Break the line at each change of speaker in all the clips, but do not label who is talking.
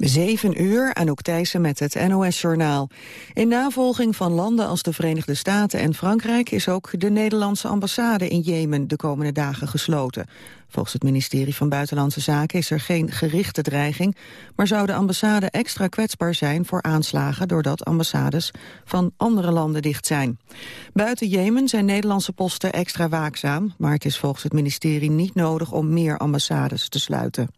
7 uur, Anouk Thijssen met het NOS-journaal. In navolging van landen als de Verenigde Staten en Frankrijk... is ook de Nederlandse ambassade in Jemen de komende dagen gesloten. Volgens het ministerie van Buitenlandse Zaken is er geen gerichte dreiging... maar zou de ambassade extra kwetsbaar zijn voor aanslagen... doordat ambassades van andere landen dicht zijn. Buiten Jemen zijn Nederlandse posten extra waakzaam... maar het is volgens het ministerie niet nodig om meer ambassades te sluiten.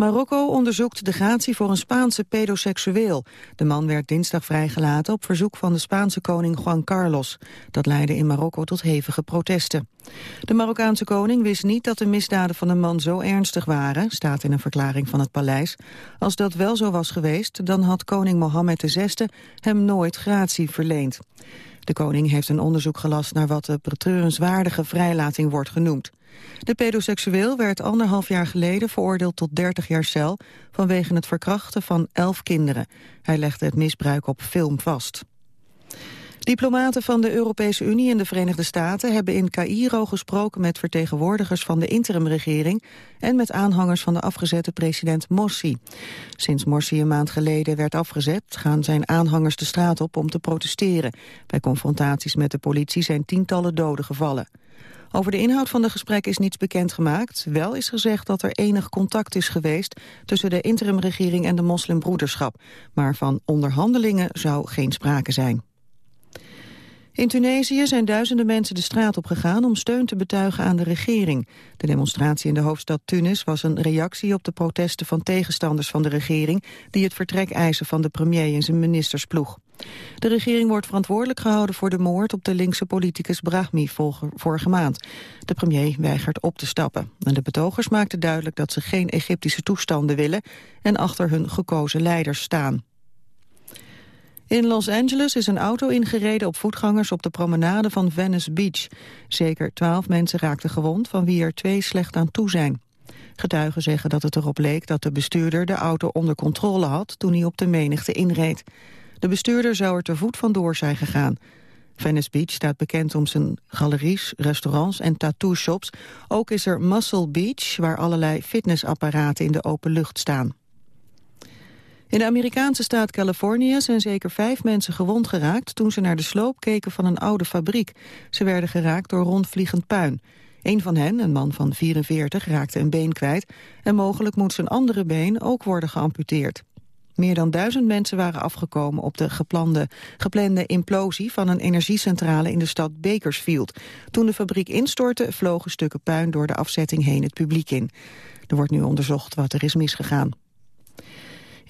Marokko onderzoekt de gratie voor een Spaanse pedoseksueel. De man werd dinsdag vrijgelaten op verzoek van de Spaanse koning Juan Carlos. Dat leidde in Marokko tot hevige protesten. De Marokkaanse koning wist niet dat de misdaden van de man zo ernstig waren, staat in een verklaring van het paleis. Als dat wel zo was geweest, dan had koning Mohammed VI hem nooit gratie verleend. De koning heeft een onderzoek gelast naar wat de betreurenswaardige vrijlating wordt genoemd. De pedoseksueel werd anderhalf jaar geleden veroordeeld tot 30 jaar cel... vanwege het verkrachten van elf kinderen. Hij legde het misbruik op film vast. Diplomaten van de Europese Unie en de Verenigde Staten hebben in Cairo gesproken met vertegenwoordigers van de interimregering en met aanhangers van de afgezette president Morsi. Sinds Morsi een maand geleden werd afgezet gaan zijn aanhangers de straat op om te protesteren. Bij confrontaties met de politie zijn tientallen doden gevallen. Over de inhoud van de gesprekken is niets bekendgemaakt. Wel is gezegd dat er enig contact is geweest tussen de interimregering en de moslimbroederschap. Maar van onderhandelingen zou geen sprake zijn. In Tunesië zijn duizenden mensen de straat op gegaan om steun te betuigen aan de regering. De demonstratie in de hoofdstad Tunis was een reactie op de protesten van tegenstanders van de regering die het vertrek eisen van de premier en zijn ministersploeg. De regering wordt verantwoordelijk gehouden voor de moord op de linkse politicus Brahmi vorige maand. De premier weigert op te stappen. En de betogers maakten duidelijk dat ze geen Egyptische toestanden willen en achter hun gekozen leiders staan. In Los Angeles is een auto ingereden op voetgangers op de promenade van Venice Beach. Zeker twaalf mensen raakten gewond, van wie er twee slecht aan toe zijn. Getuigen zeggen dat het erop leek dat de bestuurder de auto onder controle had toen hij op de menigte inreed. De bestuurder zou er te voet vandoor zijn gegaan. Venice Beach staat bekend om zijn galeries, restaurants en tattoo-shops. Ook is er Muscle Beach, waar allerlei fitnessapparaten in de open lucht staan. In de Amerikaanse staat Californië zijn zeker vijf mensen gewond geraakt... toen ze naar de sloop keken van een oude fabriek. Ze werden geraakt door rondvliegend puin. Een van hen, een man van 44, raakte een been kwijt... en mogelijk moet zijn andere been ook worden geamputeerd. Meer dan duizend mensen waren afgekomen op de geplande, geplande implosie van een energiecentrale in de stad Bakersfield. Toen de fabriek instortte vlogen stukken puin door de afzetting heen het publiek in. Er wordt nu onderzocht wat er is misgegaan.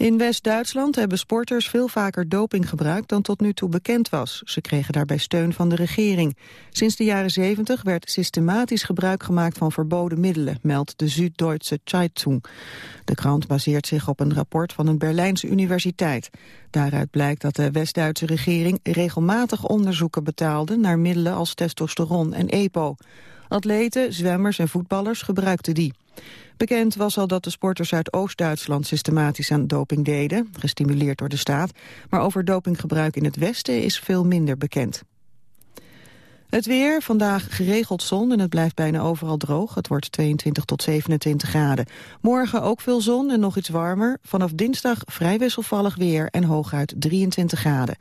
In West-Duitsland hebben sporters veel vaker doping gebruikt dan tot nu toe bekend was. Ze kregen daarbij steun van de regering. Sinds de jaren 70 werd systematisch gebruik gemaakt van verboden middelen, meldt de Süddeutsche Zeitung. De krant baseert zich op een rapport van een Berlijnse universiteit. Daaruit blijkt dat de West-Duitse regering regelmatig onderzoeken betaalde naar middelen als testosteron en EPO. Atleten, zwemmers en voetballers gebruikten die. Bekend was al dat de sporters uit Oost-Duitsland systematisch aan doping deden, gestimuleerd door de staat, maar over dopinggebruik in het Westen is veel minder bekend. Het weer, vandaag geregeld zon en het blijft bijna overal droog. Het wordt 22 tot 27 graden. Morgen ook veel zon en nog iets warmer. Vanaf dinsdag vrij wisselvallig weer en hooguit 23 graden.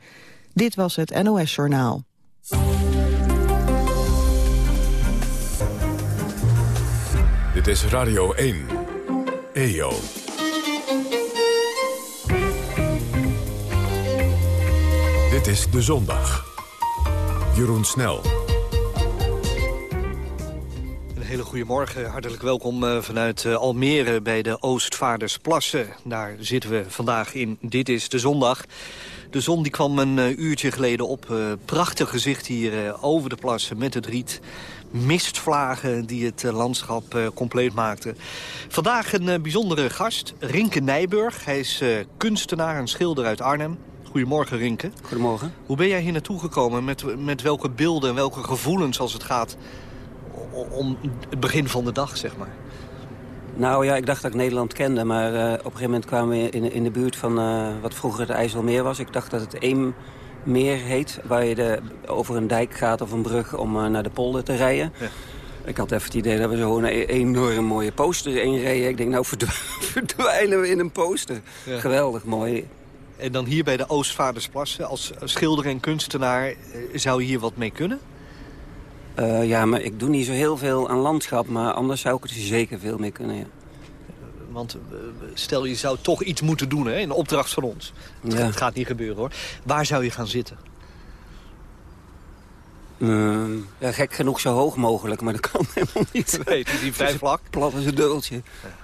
Dit was het NOS Journaal.
Dit is Radio 1. EO. Dit is De Zondag. Jeroen Snel.
Een hele goede morgen. Hartelijk welkom uh, vanuit uh, Almere bij de Oostvaardersplassen. Daar zitten we vandaag in Dit is De Zondag. De zon die kwam een uh, uurtje geleden op. prachtig gezicht hier over de plassen met het riet mistvlagen die het eh, landschap uh, compleet maakten. Vandaag een uh, bijzondere gast, Rinke Nijburg. Hij is kunstenaar en schilder uit Arnhem. Goedemorgen, Rinke.
Goedemorgen.
Hoe ben jij hier naartoe gekomen? Met, met welke beelden en welke gevoelens als het gaat om het begin van de dag, zeg maar?
Nou ja, ik dacht dat ik Nederland kende, maar op een gegeven moment kwamen we in, in de buurt van wat vroeger het IJsselmeer was. Ik dacht dat het Eem meer heet. Waar je de, over een dijk gaat of een brug om uh, naar de polder te rijden. Ja. Ik had even het idee dat we zo'n een enorm mooie poster inreden. Ik denk, nou verdwijnen we in een poster. Geweldig mooi.
En dan hier bij de Oostvaardersplassen, als schilder en kunstenaar... Eh, zou je hier wat mee kunnen?
Uh, ja, maar ik doe niet zo heel veel aan landschap, maar anders zou ik er zeker veel mee kunnen, ja.
Want uh, stel, je zou toch iets moeten doen, hè, in opdracht van ons. Het, ja. gaat niet gebeuren, hoor. Waar zou je gaan zitten?
Uh, ja, gek genoeg zo hoog mogelijk, maar dat kan helemaal niet.
Nee, het is hier vrij vlak.
Plat als een dubbeltje. Ja.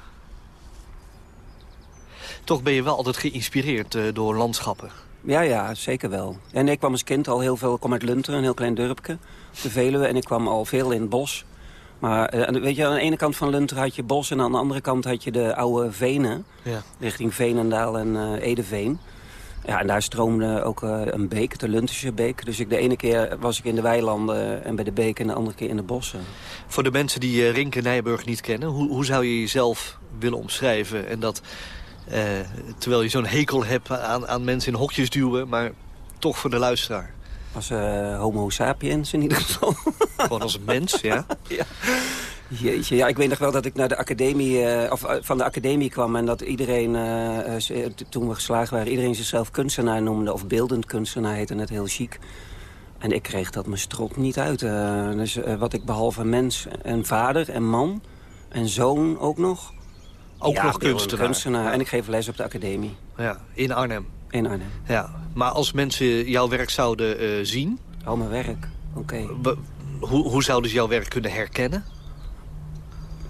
Toch ben je wel altijd geïnspireerd uh, door landschappen.
Ja, ja, zeker wel. En ik kwam als kind al heel veel... Ik kom uit Lunteren, een heel klein dorpje, de Veluwe. En ik kwam al veel in het bos. Maar uh, weet je, aan de ene kant van Lunteren had je bos... en aan de andere kant had je de oude venen. Ja. Richting Veenendaal en uh, Edeveen. Ja, en daar stroomde ook uh, een beek, de Lunterse beek. Dus ik, de ene keer was ik in de weilanden en bij de beek... en de andere keer in de bossen.
Voor de mensen die uh, Rinke Nijburg niet kennen... Hoe, hoe zou je jezelf willen omschrijven? En dat terwijl je zo'n hekel hebt aan, aan mensen in hokjes duwen... maar toch voor de luisteraar.
Als homo sapiens in ieder geval.
Gewoon als mens, ja?
ja. Jeetje, ja, ik weet nog wel dat ik naar de academie, uh, of van de academie kwam... en dat iedereen, toen we geslaagd waren, iedereen zichzelf kunstenaar noemde... of beeldend kunstenaar heette het heel chic. En ik kreeg dat mijn strot niet uit. dus wat ik behalve mens en vader en man en zoon ook nog...
Ook nog kunstenaar.
kunstenaar. En ik geef les op de academie.
Ja, in Arnhem.
In Arnhem.
Ja, maar als mensen jouw werk zouden zien...
Oh, mijn werk. Oké.
Hoe, hoe zouden ze jouw werk kunnen herkennen?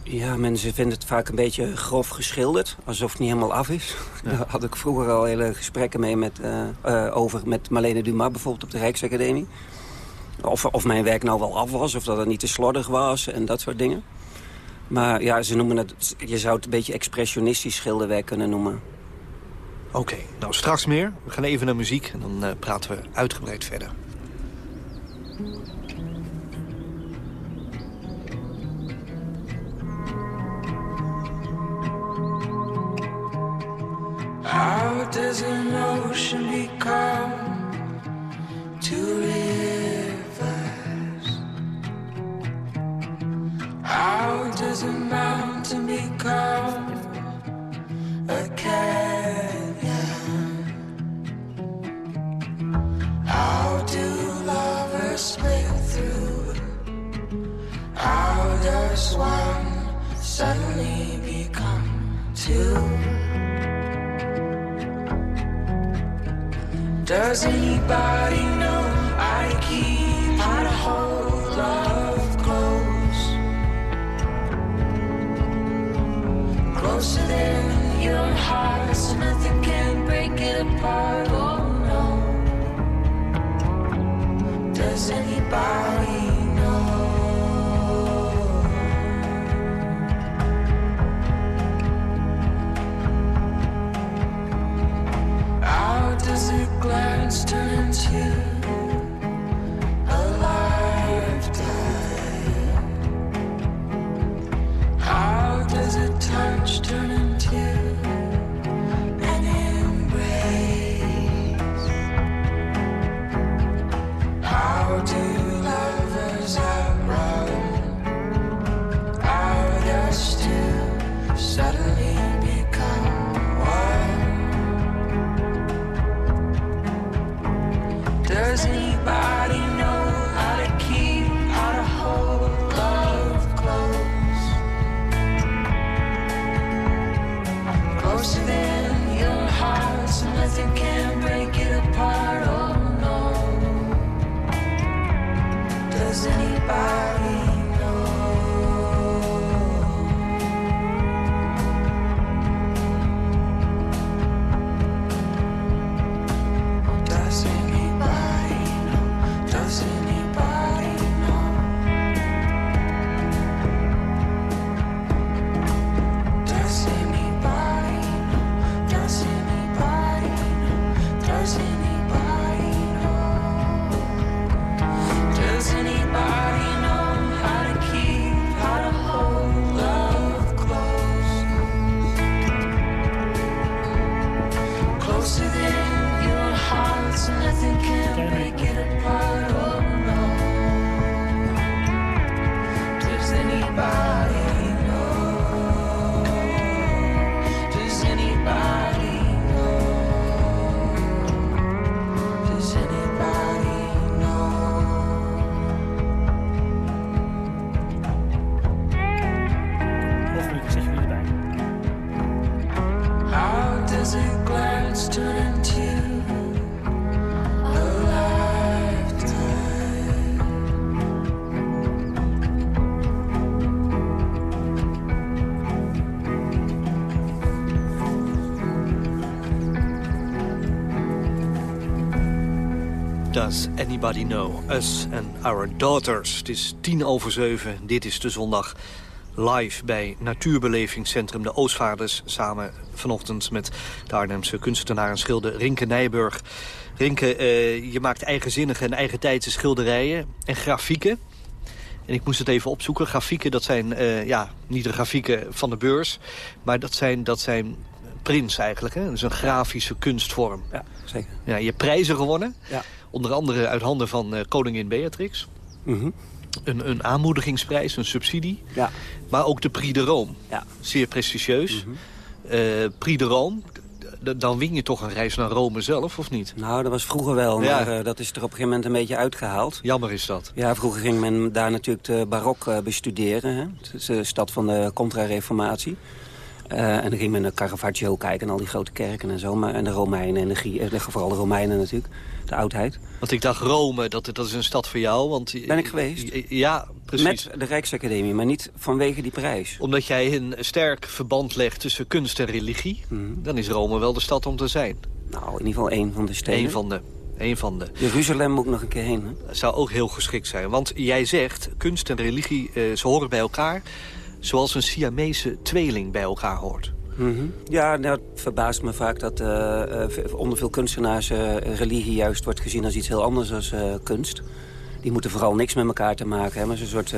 Ja, mensen vinden het vaak een beetje grof geschilderd. Alsof het niet helemaal af is. Daar had ik vroeger al hele gesprekken mee met, uh, uh, over met Marlene Dumas bijvoorbeeld op de Rijksacademie. Of, of mijn werk nou wel af was, of dat het niet te slordig was en dat soort dingen. Maar ja, ze noemen het, je zou het een beetje expressionistisch schilderwerk kunnen noemen.
Oké, nou straks meer. We gaan even naar muziek en dan uh, praten we uitgebreid verder. How does an ocean become two rivers? How does a mountain become anybody anybody
know us and our daughters? Het is tien over zeven. Dit is de zondag live bij Natuurbelevingscentrum De Oostvaarders... samen vanochtend met de Arnhemse kunstenaar en schilder Rinke Nijburg. Rinke, eh, je maakt eigenzinnige en eigen tijdse schilderijen en grafieken. En ik moest het even opzoeken. Grafieken, dat zijn eh, ja, niet de grafieken van de beurs... maar dat zijn, dat zijn prints eigenlijk. Hè? Dat is een grafische kunstvorm.
Ja, zeker.
Ja, je hebt prijzen gewonnen.
Ja.
Onder andere uit handen van eh, koningin Beatrix.
Mhm.
Een, een aanmoedigingsprijs, een subsidie.
Ja.
Maar ook de Prix de Rome.
Ja.
Zeer prestigieus. Eh, Prix de Rome, dan win je toch een reis naar Rome zelf, of niet?
Nou, dat was vroeger wel,
Ja.
maar eh, dat is er op een gegeven moment een beetje uitgehaald.
Jammer is dat.
Ja, vroeger ging men daar natuurlijk de barok bestuderen. Hè? Het is de stad van de contra-reformatie. En dan ging men naar Caravaggio kijken en al die grote kerken en zo. Maar, en de Romeinen en de vooral de Romeinen natuurlijk, de oudheid.
Want ik dacht Rome, dat, dat is een stad voor jou. Want,
Ben ik geweest?
Ja, precies.
Met de Rijksacademie, maar niet vanwege die prijs.
Omdat jij een sterk verband legt tussen kunst en religie...
Mhm.
dan is Rome wel de stad om te zijn.
Nou, in ieder geval één van de steden.
Eén van de. Een van de.
Jeruzalem moet ik nog een keer heen. Hè?
Dat zou ook heel geschikt zijn. Want jij zegt, kunst en religie, eh, ze horen bij elkaar... zoals een Siamese tweeling bij elkaar hoort.
Mhm. Ja, nou, het verbaast me vaak dat eh, eh, onder veel kunstenaars eh, religie juist wordt gezien als iets heel anders dan kunst. Die moeten vooral niks met elkaar te maken hebben. Is een soort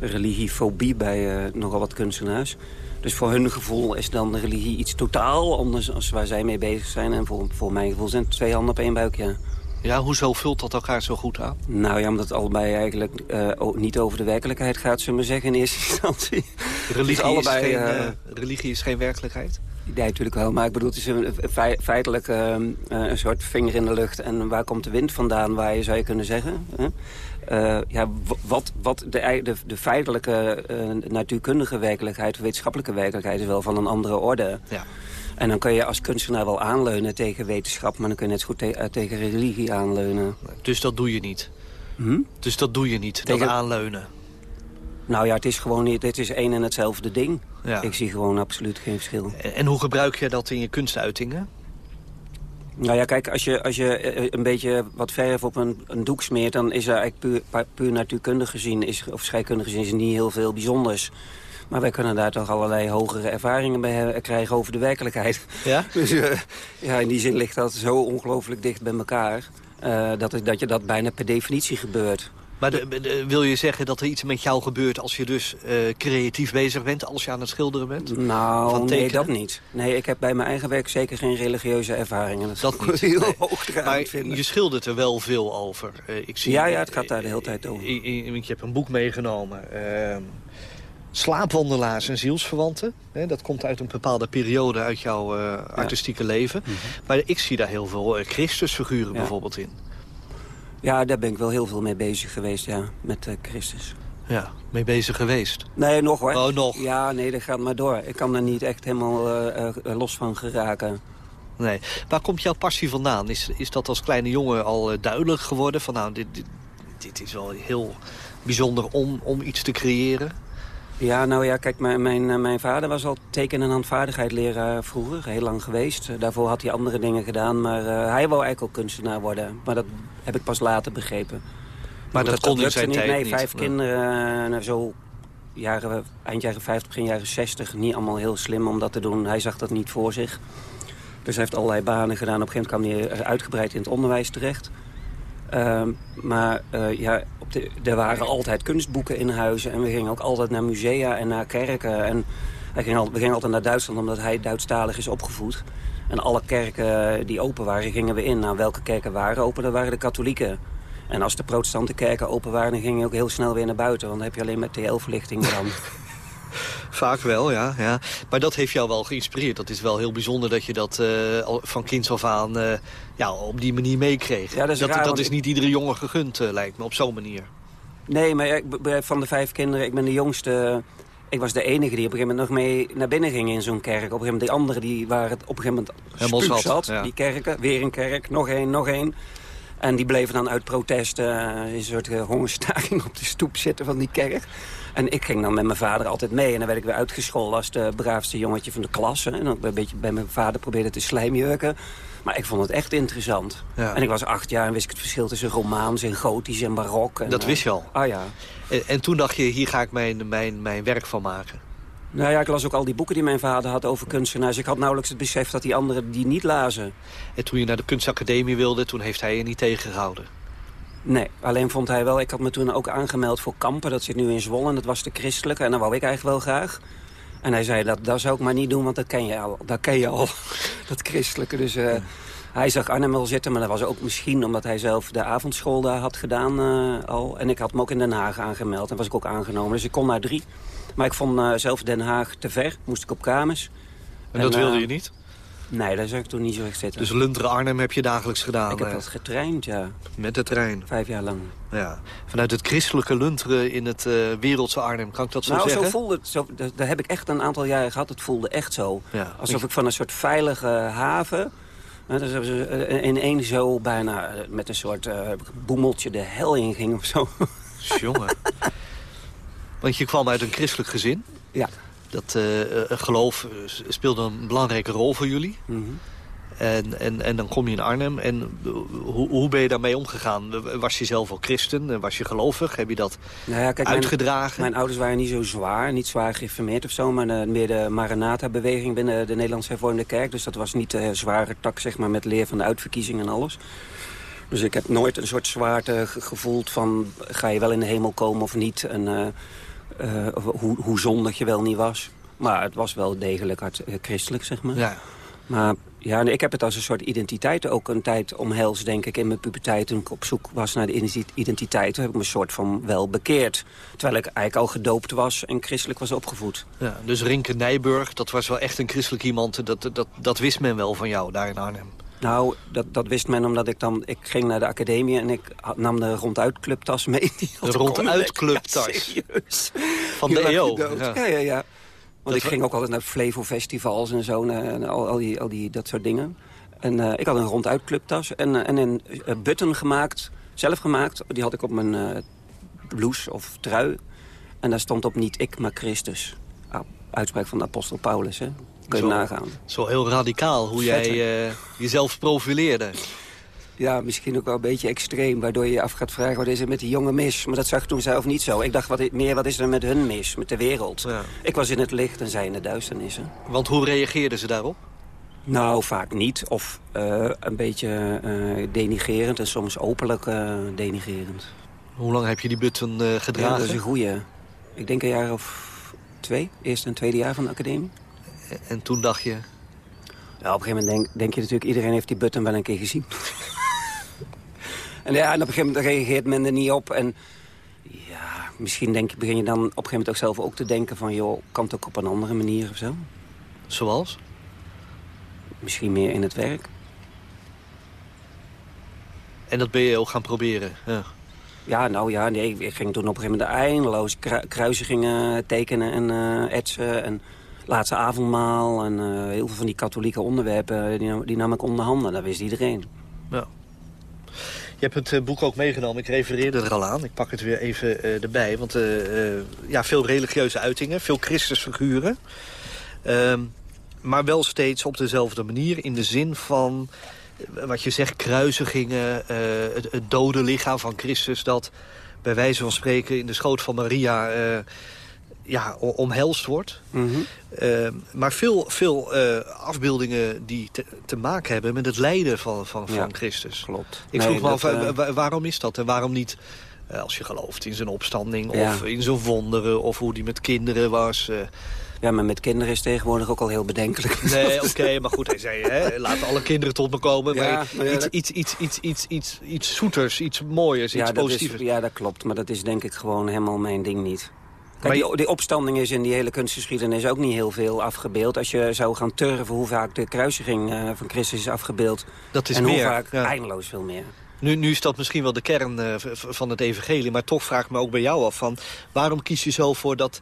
religiefobie bij nogal wat kunstenaars. Dus voor hun gevoel is dan religie iets totaal anders als waar zij mee bezig zijn. En voor, voor mijn gevoel zijn het twee handen op één buik, ja.
Ja, hoezo vult dat elkaar zo goed aan?
Nou ja, omdat het allebei eigenlijk eh, niet over de werkelijkheid gaat, zullen we zeggen, in eerste instantie.
Religie,
Dus allebei,
is, geen,
eh,
eh, religie is geen werkelijkheid?
Ja, natuurlijk wel. Maar ik bedoel, het is een, fei- feitelijk eh, eh, een soort vinger in de lucht. En waar komt de wind vandaan, waar je zou je kunnen zeggen? Hè? Ja, wat, wat de, de, de feitelijke natuurkundige werkelijkheid, wetenschappelijke werkelijkheid is wel van een andere orde.
Ja.
En dan kun je als kunstenaar wel aanleunen tegen wetenschap, maar dan kun je net zo goed te- eh, tegen religie aanleunen.
Dus dat doe je niet.
Hm?
Dus dat doe je niet,
Tegen-
dat aanleunen.
Nou ja, het is gewoon niet, het is één en hetzelfde ding.
Ja.
Ik zie gewoon absoluut geen verschil.
En, hoe gebruik je dat in je kunstuitingen?
Nou ja, kijk, als je, als je eh, een beetje wat verf op een, een doek smeert... dan is er eigenlijk puur, puur natuurkundig gezien, is, of scheikundig gezien, is er niet heel veel bijzonders. Maar wij kunnen daar toch allerlei hogere ervaringen bij krijgen over de werkelijkheid.
Ja?
Dus eh, ja, in die zin ligt dat zo ongelooflijk dicht bij elkaar... eh, dat, dat je dat bijna per definitie gebeurt.
Maar de- de- wil je zeggen dat er iets met jou gebeurt als je dus eh, creatief bezig bent, als je aan het schilderen bent?
Nou, nee, dat niet. Nee, ik heb bij mijn eigen werk zeker geen religieuze ervaringen. Dat,
Dat niet.
ik heel
Nee.
hoogdravend
Maar
vinden.
je schildert er wel veel over. Ik zie,
Ja, ja, het gaat daar de hele tijd over.
I- I- want je hebt een boek meegenomen. ehm, Slaapwandelaars en zielsverwanten. Hè, dat komt uit een bepaalde periode uit jouw eh, artistieke leven. Maar ik zie daar heel veel eh, Christusfiguren
Mhm. Ja.
bijvoorbeeld in.
Ja, daar ben ik wel heel veel mee bezig geweest, ja, met eh, Christus.
Ja, mee bezig geweest.
Nee, nog hoor.
Oh, nog?
Ja, nee, dat gaat maar door. Ik kan er niet echt helemaal los van geraken.
Nee. Waar komt jouw passie vandaan? Is, is dat als kleine jongen al duidelijk geworden? Van nou, dit, dit, dit is wel heel bijzonder om, om iets te creëren.
Ja, nou ja, kijk, mijn, mijn, eh, mijn vader was al teken- en handvaardigheidleraar vroeger. Heel lang geweest. Eh, Daarvoor had hij andere dingen gedaan. Maar eh, hij wou eigenlijk ook kunstenaar worden. Maar dat heb ik pas later begrepen.
Maar dat, kon in
lukte
zijn
niet.
tijd
Nee,
niet.
vijf
Nee.
kinderen, eh, zo jaren, eind jaren 50, begin jaren 60. Niet allemaal heel slim om dat te doen. Hij zag dat niet voor zich. Dus hij heeft allerlei banen gedaan. Op een gegeven moment kwam hij uitgebreid in het onderwijs terecht. Ehm, maar eh, ja, op de, er waren altijd kunstboeken in huizen. En we gingen ook altijd naar musea en naar kerken. En al, we gingen altijd naar Duitsland omdat hij Duitsstalig is opgevoed. En alle kerken die open waren, gingen we in. Nou, welke kerken waren open? Dat waren de katholieken. En als de protestante kerken open waren, dan ging je ook heel snel weer naar buiten. Want dan heb je alleen met TL-verlichting dan.
Vaak wel, ja, ja. Maar dat heeft jou wel geïnspireerd. Dat is wel heel bijzonder dat je dat eh, van kinds af aan eh, ja, op die manier meekreeg.
Ja, dat is
dat,
raar,
dat is niet iedere jongen gegund, eh, lijkt me, op zo'n manier.
Nee, maar ik van de vijf kinderen, ik ben de jongste. ik was de enige die op een gegeven moment nog mee naar binnen ging in zo'n kerk. Op een gegeven moment, die anderen die waren het op een gegeven moment
Helemaal
spuug
zat, ja.
Die kerken, weer een kerk, nog één, nog één. En die bleven dan uit protest in een soort hongerstaking op de stoep zitten van die kerk. En ik ging dan met mijn vader altijd mee. En dan werd ik weer uitgescholden als de braafste jongetje van de klas. hè. En dan een beetje bij mijn vader probeerde te slijmjurken. Maar ik vond het echt interessant.
Ja.
En ik was acht jaar en wist ik het verschil tussen romaans en gotisch en barok. En,
Dat
eh,
wist je al.
Ah ja.
En, en toen dacht je, hier ga ik mijn, mijn, mijn werk van maken.
Nou ja, ik las ook al die boeken die mijn vader had over kunstenaars. Ik had nauwelijks het besef dat die anderen die niet lazen.
En toen je naar de kunstacademie wilde, toen heeft hij je niet tegengehouden.
Nee, alleen vond hij wel... Ik had me toen ook aangemeld voor Kampen. Dat zit nu in Zwolle en dat was de christelijke. En dat wou ik eigenlijk wel graag. En hij zei, dat, dat zou ik maar niet doen, want dat ken je al. Dat ken je al, dat christelijke. Dus eh, hij zag Arnhem wel zitten. Maar dat was ook misschien omdat hij zelf de avondschool daar had gedaan eh, al. En ik had me ook in Den Haag aangemeld. En was ik ook aangenomen. Dus ik kon naar drie. Maar ik vond eh, zelf Den Haag te ver. Moest ik op kamers.
En, dat
En,
wilde
eh,
je niet?
Nee, daar zou ik toen niet zo echt zitten.
Dus Lunteren Arnhem heb je dagelijks gedaan.
ik heb
eh,
dat getraind, ja.
Met de trein.
Vijf jaar lang.
Ja. Vanuit het christelijke Lunteren in het eh, wereldse Arnhem, kan ik dat zo
nou,
zeggen?
zo voelde het. Zo, dat heb ik echt een aantal jaren gehad. Het voelde echt zo.
Ja.
Alsof ik van een soort veilige haven... Dus eh, in één zo bijna eh, met een soort eh, boemeltje de hel in ging of zo.
Jongen. Want je kwam uit een christelijk gezin.
ja.
Dat eh, eh, geloof speelde een belangrijke rol voor jullie.
Mhm.
En, en, en dan kom je in Arnhem. En eh, hoe, hoe ben je daarmee omgegaan? Was je zelf al christen? Was je gelovig? Heb je dat
Nou ja, kijk,
uitgedragen?
mijn ouders waren niet zo zwaar, niet zwaar geïnformeerd of zo... maar de, meer de Maranatha-beweging binnen de Nederlandse hervormde kerk. Dus dat was niet de zware tak, zeg maar, met leer van de uitverkiezing en alles. Dus ik heb nooit een soort zwaarte ge- gevoeld van... ga je wel in de hemel komen of niet? En hoe, hoe zondig je wel niet was. Maar het was wel degelijk hard, eh, christelijk, zeg maar.
Ja.
Maar ja, ik heb het als een soort identiteit ook een tijd omhelst, denk ik, in mijn puberteit. Toen ik op zoek was naar de identi- identiteit, toen heb ik me een soort van wel bekeerd. Terwijl ik eigenlijk al gedoopt was en christelijk was opgevoed.
Ja, dus Rinke Nijburg, dat was wel echt een christelijk iemand. Dat, dat, dat wist men wel van jou daar in Arnhem.
Nou, dat, dat wist men omdat ik dan... Ik ging naar de academie en ik had- nam de ronduitclubtas mee. Die
De ronduitclubtas?
Ja.
Van de EO? Ja.
Ja, ja, ja. Want ik ging ook altijd naar Flevo-festivals en zo. En, al, al, die, al die, dat soort dingen. En eh, ik had een ronduitclubtas en, eh, en een eh, button gemaakt. Zelf gemaakt. Die had ik op mijn blouse of trui. En daar stond op niet ik, maar Christus. Ah, uitspraak van de apostel Paulus, hè. Kun je
Zo.
nagaan.
Zo heel radicaal hoe
Vet,
jij eh, jezelf profileerde.
Ja, misschien ook wel een beetje extreem. Waardoor je je af gaat vragen, wat is er met die jongen mis? Maar dat zag ik toen zelf niet zo. Ik dacht wat, meer, wat is er met hun mis? Met de wereld?
Ja.
Ik was in het licht en zij in de duisternissen.
Want hoe reageerden ze daarop?
Nou, vaak niet. Of eh, een beetje eh, denigerend en soms openlijk denigerend.
Hoe lang heb je die button eh,
Ja,
gedragen?
dat is een goeie. Ik denk een jaar of twee. Eerste en tweede jaar van de academie.
En toen dacht je...
Ja, op een gegeven moment denk, denk je natuurlijk... iedereen heeft die button wel een keer gezien. en ja, en op een gegeven moment reageert men er niet op. En ja, misschien denk, begin je dan op een gegeven moment ook zelf ook te denken van... joh, kan het ook op een andere manier of zo?
Zoals?
Misschien meer in het werk.
En dat ben je ook gaan proberen. Ja.
Ja, nou ja, nee, ik ging toen op een gegeven moment eindeloos kru- kruisigingen tekenen en eh etsen. En laatste avondmaal en eh, heel veel van die katholieke onderwerpen, die, nam- die nam ik onder handen. Dat wist iedereen.
Ja. Je hebt het eh, boek ook meegenomen. Ik refereerde er al aan. Ik pak het weer even eh, erbij. Want eh, eh, ja, veel religieuze uitingen, veel Christusfiguren. Ehm, maar wel steeds op dezelfde manier. In de zin van, eh, wat je zegt, kruisigingen. eh, het dode lichaam van Christus dat bij wijze van spreken in de schoot van Maria... eh, ja, omhelst wordt. Eh, maar veel, veel eh, afbeeldingen die te, te maken hebben met het lijden van, van, van
Ja,
Christus.
Klopt.
Ik
Nee,
vroeg me af,
eh,
wa- waarom is dat? En waarom niet, eh, als je gelooft in zijn opstanding...
Ja.
of in zijn wonderen, of hoe die met kinderen was... eh.
Ja, maar met kinderen is tegenwoordig ook al heel bedenkelijk.
Nee, oké, maar goed, hij zei, hè, laat alle kinderen tot me komen.
Ja,
maar
ja,
iets,
dat-
iets, iets, iets, iets, iets, iets zoeters, iets mooiers, iets
ja,
positievers.
ja, dat klopt. Maar dat is denk ik gewoon helemaal mijn ding niet. Kijk, die, die opstanding is in die hele kunstgeschiedenis ook niet heel veel afgebeeld. Als je zou gaan turven hoe vaak de kruisiging eh, van Christus is afgebeeld...
Dat is
en
meer.
hoe vaak,
ja.
eindeloos veel meer.
Nu, nu is dat misschien wel de kern eh, van het evangelie. Maar toch vraag ik me ook bij jou af van... waarom kies je zo voor dat,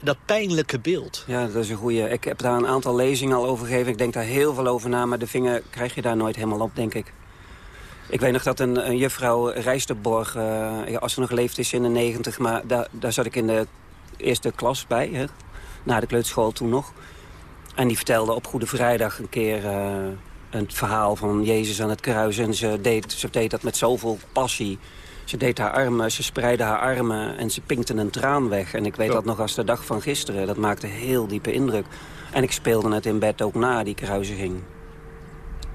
Dat pijnlijke beeld.
Ja, dat is een goeie. Ik heb daar een aantal lezingen al over gegeven. Ik denk daar heel veel over na, maar de vinger krijg je daar nooit helemaal op, denk ik. Ik weet nog dat een, een juffrouw Rijsterborg, eh, ja, als ze nog leeft is in de negentig... maar daar, daar zat ik in de eerste klas bij, hè, na de kleuterschool toen nog. En die vertelde op Goede Vrijdag een keer eh, een verhaal van Jezus aan het kruis. En ze deed, ze deed dat met zoveel passie. Ze deed haar armen, ze spreidde haar armen en ze pinkte een traan weg. En ik weet dat nog als de dag van gisteren. Dat maakte heel diepe indruk. En ik speelde het in bed ook na, die kruisiging.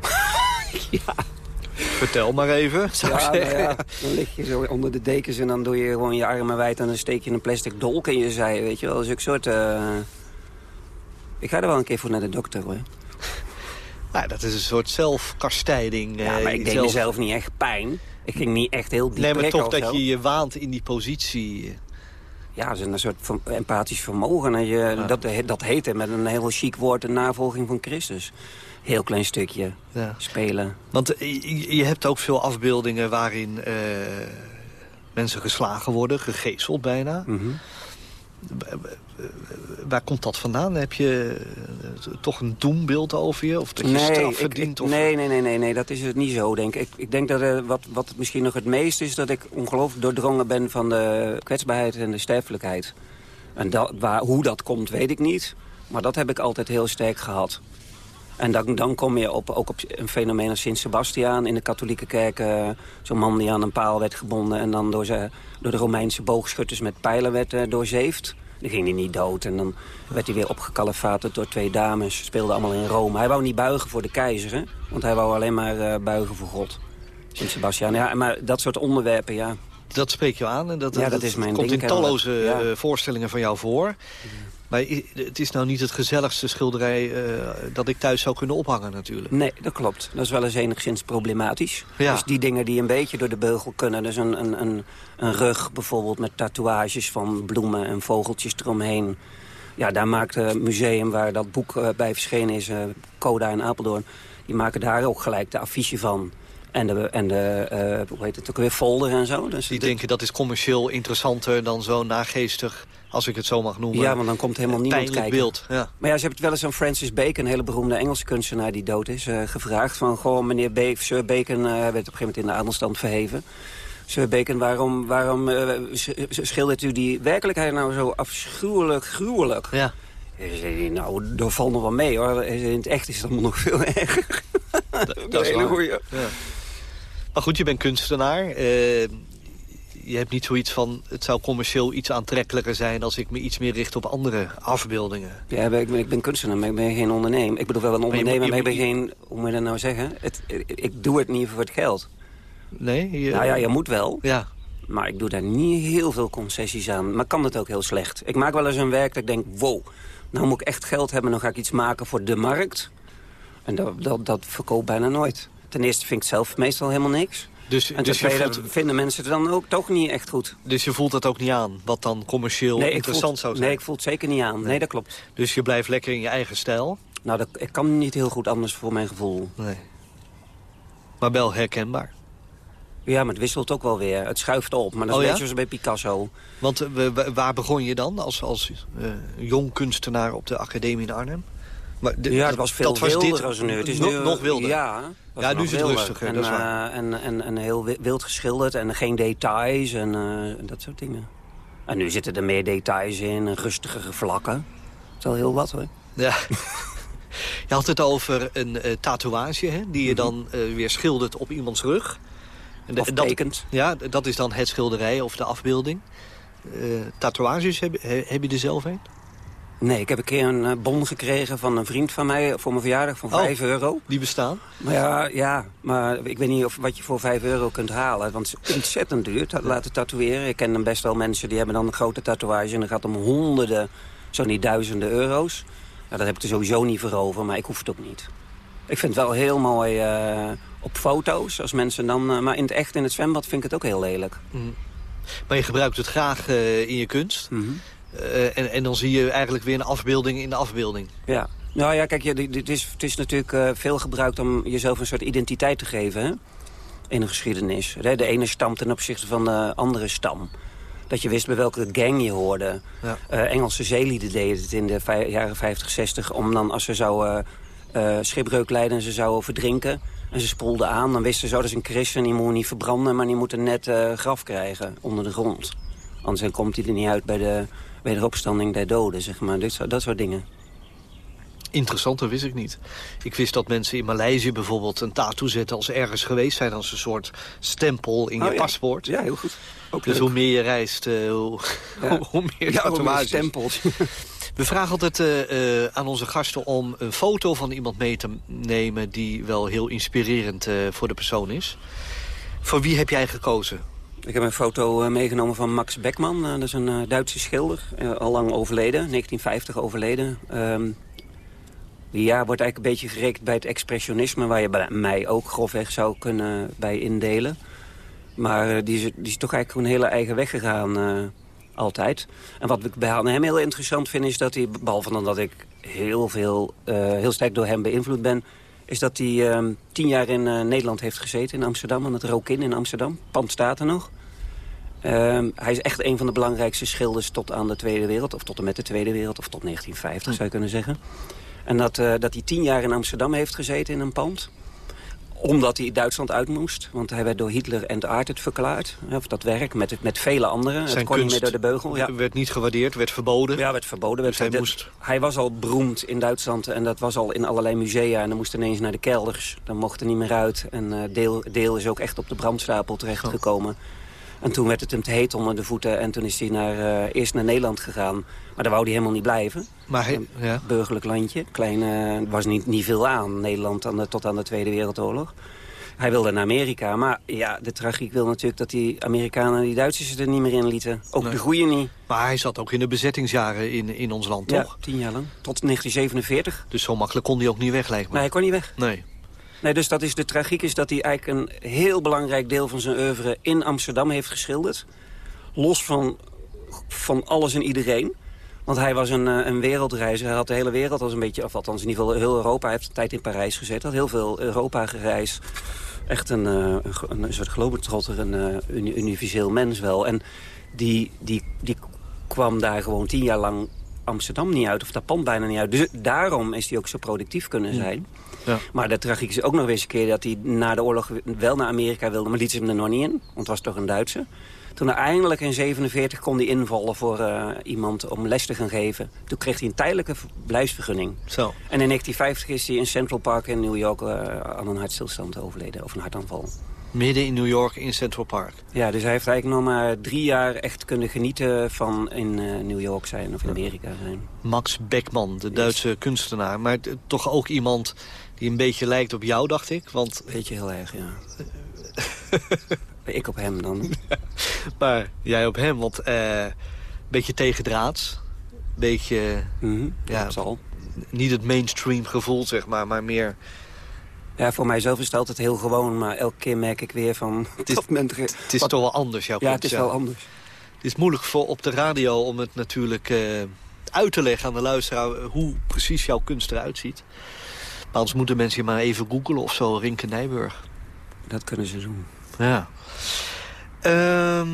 Vertel maar even, zou ik
Ja, nou
zeggen.
ja, dan lig je zo onder de dekens en dan doe je gewoon je armen wijd... en dan steek je een plastic dolk in je zij, weet je wel. Ik soort... eh, Ik ga er wel een keer voor naar de dokter, hoor.
Nou, dat is een soort zelfkastijding.
Ja,
eh,
maar ik deed
zelf-
mezelf niet echt pijn. Ik ging niet echt heel diep
Nee, maar toch dat
zo.
je je waant in die positie.
Ja, dat is een soort van empathisch vermogen. En je, dat, dat heet het met een heel chic woord een navolging van Christus. Heel klein stukje
Ja.
spelen.
Want eh, je, hebt ook veel afbeeldingen waarin eh, mensen geslagen worden, gegezeld bijna.
Mhm.
Waar komt dat vandaan? Heb je eh, toch een doembeeld over je? Of dat je straf
ik-
verdient?
ik-
of...
nee, nee, nee, nee, nee, dat is het niet zo, denk ik. Ik, ik denk dat wat, wat misschien nog het meest is... dat ik ongelooflijk doordrongen ben van de kwetsbaarheid en de sterfelijkheid. En dat, waar, hoe dat komt, weet ik niet. Maar dat heb ik altijd heel sterk gehad. En dan, dan kom je op, ook op een fenomeen als Sint Sebastiaan in de katholieke kerk. eh, Zo'n man die aan een paal werd gebonden... en dan door, ze, door de Romeinse boogschutters met pijlen werd eh, doorzeefd. Dan ging hij niet dood en dan werd hij weer opgekalefaterd door twee dames. Speelden allemaal in Rome. Hij wou niet buigen voor de keizer, hè? want hij wou alleen maar eh, buigen voor God. Sint Sebastiaan, ja, maar dat soort onderwerpen, ja.
Dat spreekt je aan en dat,
Ja, dat is mijn
komt
ding
in talloze.
Ja.
voorstellingen van jou voor. Maar het is nou niet het gezelligste schilderij eh, dat ik thuis zou kunnen ophangen natuurlijk.
Nee, dat klopt. Dat is wel eens enigszins problematisch.
Ja.
Dus die dingen die een beetje door de beugel kunnen. Dus een, een, een, een rug bijvoorbeeld met tatoeages van bloemen en vogeltjes eromheen. Ja, daar maakt het museum waar dat boek eh, bij verschenen is, eh, Coda in Apeldoorn... die maken daar ook gelijk de affiche van. En de, en de eh, hoe heet het ook weer, folder en zo. Dus
Die
dit-
denken dat is commercieel interessanter dan zo nageestig, als ik het zo mag noemen.
ja, want dan komt helemaal niemand
Pijnlijk
kijken.
beeld. Ja.
Maar ja, ze hebben het wel eens aan Francis Bacon, een hele beroemde Engelse kunstenaar die dood is, eh, gevraagd. Van, goh, meneer Sir Bacon, hij werd op een gegeven moment in de adelstand verheven. Sir Bacon, waarom, waarom eh, sch- schildert u die werkelijkheid nou zo afschuwelijk gruwelijk?
ja.
Zei, nou, daar valt nog wel mee hoor. In het echt is het allemaal nog veel erger.
dat is
hele
waar.
goeie.
Ja. Maar goed, je bent kunstenaar. Je hebt niet zoiets van, het zou commercieel iets aantrekkelijker zijn... als ik me iets meer richt op andere afbeeldingen.
Ja, ik ben, ik ben kunstenaar, maar ik ben geen ondernemer. Ik bedoel wel een ondernemer, maar ik ben geen... Hoe moet je dat nou zeggen? Het, ik doe het niet voor het geld.
Nee? Je-
Nou ja, je moet wel.
Ja.
Maar ik doe daar niet heel veel concessies aan. Maar kan het ook heel slecht. Ik maak wel eens een werk dat ik denk, wow, nou moet ik echt geld hebben... dan ga ik iets maken voor de markt. En dat, dat, dat verkoopt bijna nooit. Ten eerste vind ik het zelf meestal helemaal niks.
Dus,
En
dus, je voelt,
vinden mensen het dan ook toch niet echt goed.
dus je voelt dat ook niet aan, wat dan commercieel
Nee,
interessant zou zijn.
nee, ik voel het zeker niet aan. Nee, dat klopt.
Dus je blijft lekker in je eigen stijl.
Nou, dat, ik kan niet heel goed anders voor mijn gevoel.
Nee. Maar wel herkenbaar.
Ja, maar het wisselt ook wel weer. Het schuift op. Maar dat is
Oh
net
ja?
zoals bij Picasso.
Want eh, waar begon je dan als, als eh, jong kunstenaar op de academie in Arnhem? Maar de-
Ja, het was veel
dat was dit,
als nu. Het is
nog,
nu,
nog wilder.
Ja,
Ja, nu is het
wilder.
rustiger,
En,
dat is waar.
eh, en, en, en heel wi- wild geschilderd en geen details en eh, dat soort dingen. En nu zitten er meer details in rustigere vlakken. Dat is wel heel wat hoor.
Ja. Je had het over een eh, tatoeage hè, die je dan eh, weer schildert op iemands rug. En
Mhm. Of
dat,
tekent.
Ja, dat is dan het schilderij of de afbeelding. Tatoeages, heb, he- heb je er zelf een?
Nee, ik heb een keer een eh, bon gekregen van een vriend van mij voor mijn verjaardag van
Oh.
5 euro.
Die bestaan?
Maar ja, ja, maar ik weet niet of, wat je voor 5 euro kunt halen. Want het is ontzettend duur te laten tatoeëren. Ik ken dan best wel mensen die hebben dan een grote tatoeage... en dan gaat om honderden, zo niet duizenden euro's. Ja, dat heb ik er sowieso niet voor over, maar ik hoef het ook niet. Ik vind het wel heel mooi eh, op foto's, als mensen dan... eh, maar in het echt, in het zwembad, vind ik het ook heel lelijk.
Maar je gebruikt het graag in je kunst. Eh, en, en dan zie je eigenlijk weer een afbeelding in de afbeelding.
Ja. Nou ja, kijk, je, dit- is, het is natuurlijk eh, veel gebruikt om jezelf een soort identiteit te geven, hè? In een geschiedenis. De ene stam ten opzichte van de andere stam. Dat je wist bij welke gang je hoorde.
Ja.
Eh, Engelse zeelieden deden het in de jaren 50, 60. Om dan als ze zouden eh, schipbreuk leiden en ze zouden verdrinken... en ze spoelden aan, dan wisten ze... zo dat is een christen, die moet niet verbranden... maar die moet een net graf krijgen onder de grond. Anders komt hij er niet uit bij de wederopstanding der doden, zeg maar. Dit, dat soort dingen.
Interessant, dat wist ik niet. Ik wist dat mensen in Maleisië bijvoorbeeld een tattoo zetten... als ze ergens geweest zijn als een soort stempel in je
Oh, ja.
paspoort.
Ja, heel goed. Ook
Dus hoe meer je reist, eh, hoe,
Ja.
hoe meer
ja, ook een
tatoeages.
stempel.
We vragen altijd eh, eh, aan onze gasten om een foto van iemand mee te nemen... die wel heel inspirerend voor de persoon is. Voor wie heb jij gekozen?
Ik heb een foto eh, meegenomen van Max Beckman. Eh, dat is een eh, Duitse schilder, al lang overleden, 1950 overleden. Ehm, die ja, wordt eigenlijk een beetje gerekend bij het expressionisme... waar je bij mij ook grofweg zou kunnen bij indelen. Maar die, is, die is toch eigenlijk een hele eigen weg gegaan, altijd. En wat ik bij hem heel interessant vind... is dat hij, behalve dan dat ik heel, veel, heel sterk door hem beïnvloed ben... is dat hij ehm, tien jaar in eh, Nederland heeft gezeten, in Amsterdam... aan het Rokin in Amsterdam. Pand staat er nog. Ehm, hij is echt een van de belangrijkste schilders tot aan de Tweede Wereld... of tot en met de Tweede Wereld, of tot 1950 zou je kunnen zeggen. En dat, eh, dat hij tien jaar in Amsterdam heeft gezeten in een pand omdat hij Duitsland uit moest. Want hij werd door Hitler entartet verklaard. Of dat werk, met, met vele anderen. het kon niet meer door de beugel. Ja.
werd niet gewaardeerd, werd verboden.
Ja, werd verboden. Werd
Dus hij moest-
hij was al beroemd in Duitsland en dat was al in allerlei musea. En dan moest ineens naar de kelders. Dan mocht er niet meer uit. En eh, deel, deel is ook echt op de brandstapel terechtgekomen. En toen werd het hem te heet onder de voeten. En toen is hij naar, eh, eerst naar Nederland gegaan. Maar daar wou hij helemaal niet blijven.
Maar
Een
ja.
burgerlijk landje. Klein, eh, was niet, niet veel aan, Nederland, aan de- tot aan de Tweede Wereldoorlog. Hij wilde naar Amerika, maar ja, de tragiek wil natuurlijk dat die Amerikanen en die Duitsers er niet meer in lieten. Ook
Nee.
de goeie niet.
maar hij zat ook in de bezettingsjaren in, in ons land,
Ja,
toch?
tien jaar lang. Tot 1947.
Dus zo makkelijk kon hij ook niet weg, lijkt me.
Nee, hij kon niet weg.
Nee.
Nee, dus dat is de tragiek is dat hij eigenlijk een heel belangrijk deel van zijn oeuvre in Amsterdam heeft geschilderd. Los van, van alles en iedereen. Want hij was een, eh, een wereldreiziger. Hij had de hele wereld als een beetje, of althans in ieder geval heel Europa. Hij heeft een tijd in Parijs gezeten. Had heel veel Europa gereisd. Echt een, eh, een, een soort globetrotter, een eh, uni- universeel mens wel. En die, die, die kwam daar gewoon tien jaar lang Amsterdam niet uit. Of dat pand bijna niet uit. Dus daarom is hij ook zo productief kunnen zijn.
Ja.
Maar de tragiek is ook nog eens een keer dat hij na de oorlog wel naar Amerika wilde. Maar liet ze hem er nog niet in, want het was toch een Duitse. Toen hij eindelijk in 47 kon hij invallen voor eh, iemand om les te gaan geven. Toen kreeg hij een tijdelijke verblijfsvergunning.
Zo.
En in 1950 is hij in Central Park in New York eh, aan een hartstilstand overleden. Of een hartaanval.
Midden in New York in Central Park.
Ja, dus hij heeft eigenlijk nog maar drie jaar echt kunnen genieten van in eh, New York zijn of in Amerika zijn.
Max Beckman, de Duitse kunstenaar. Maar toch ook iemand die een beetje lijkt op jou, dacht ik. Want
Weet je heel erg, ja. Ik op hem dan.
maar jij op hem, want eh beetje tegendraads. Beetje
Mhm,
Ja.
dat zal.
niet het mainstream gevoel, zeg maar, maar meer...
Ja, voor mijzelf is het altijd heel gewoon, maar elke keer merk ik weer van...
Het is, het is
wat-
toch wel anders, jouw
Ja, het is wel anders.
Het is moeilijk voor op de radio om het natuurlijk eh, uit te leggen aan de luisteraar... hoe precies jouw kunst eruit ziet. Maar anders moeten mensen je maar even googlen of zo, Rinke Nijburg.
Dat kunnen ze doen.
Ja. Ehm,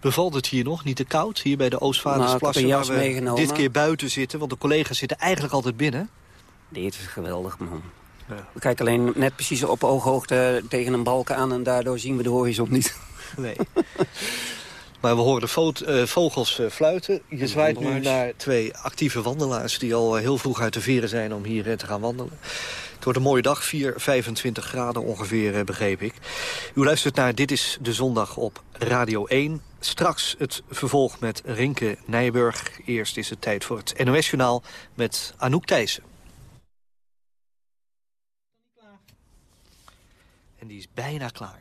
bevalt het hier nog? Niet te koud? Hier bij de
Nou,
Oostvaardersplassen
ik heb een jas
waar we
meegenomen.
dit keer buiten zitten. Want de collega's zitten eigenlijk altijd binnen.
Nee, het is geweldig, man.
Ja.
We kijken alleen net precies op ooghoogte tegen een balk aan... en daardoor zien we de horizon niet.
Nee. maar we horen de vo- eh, vogels eh, fluiten. Je zwaait nu naar twee actieve wandelaars... die al eh, heel vroeg uit de veren zijn om hier te gaan wandelen. Het wordt een mooie dag, 4, 25 graden ongeveer, eh, begreep ik. U luistert naar Dit is de Zondag op Radio 1. Straks het vervolg met Rinke Nijburg. Eerst is het tijd voor het NOS-journaal met Anouk Thijssen. En die is bijna klaar.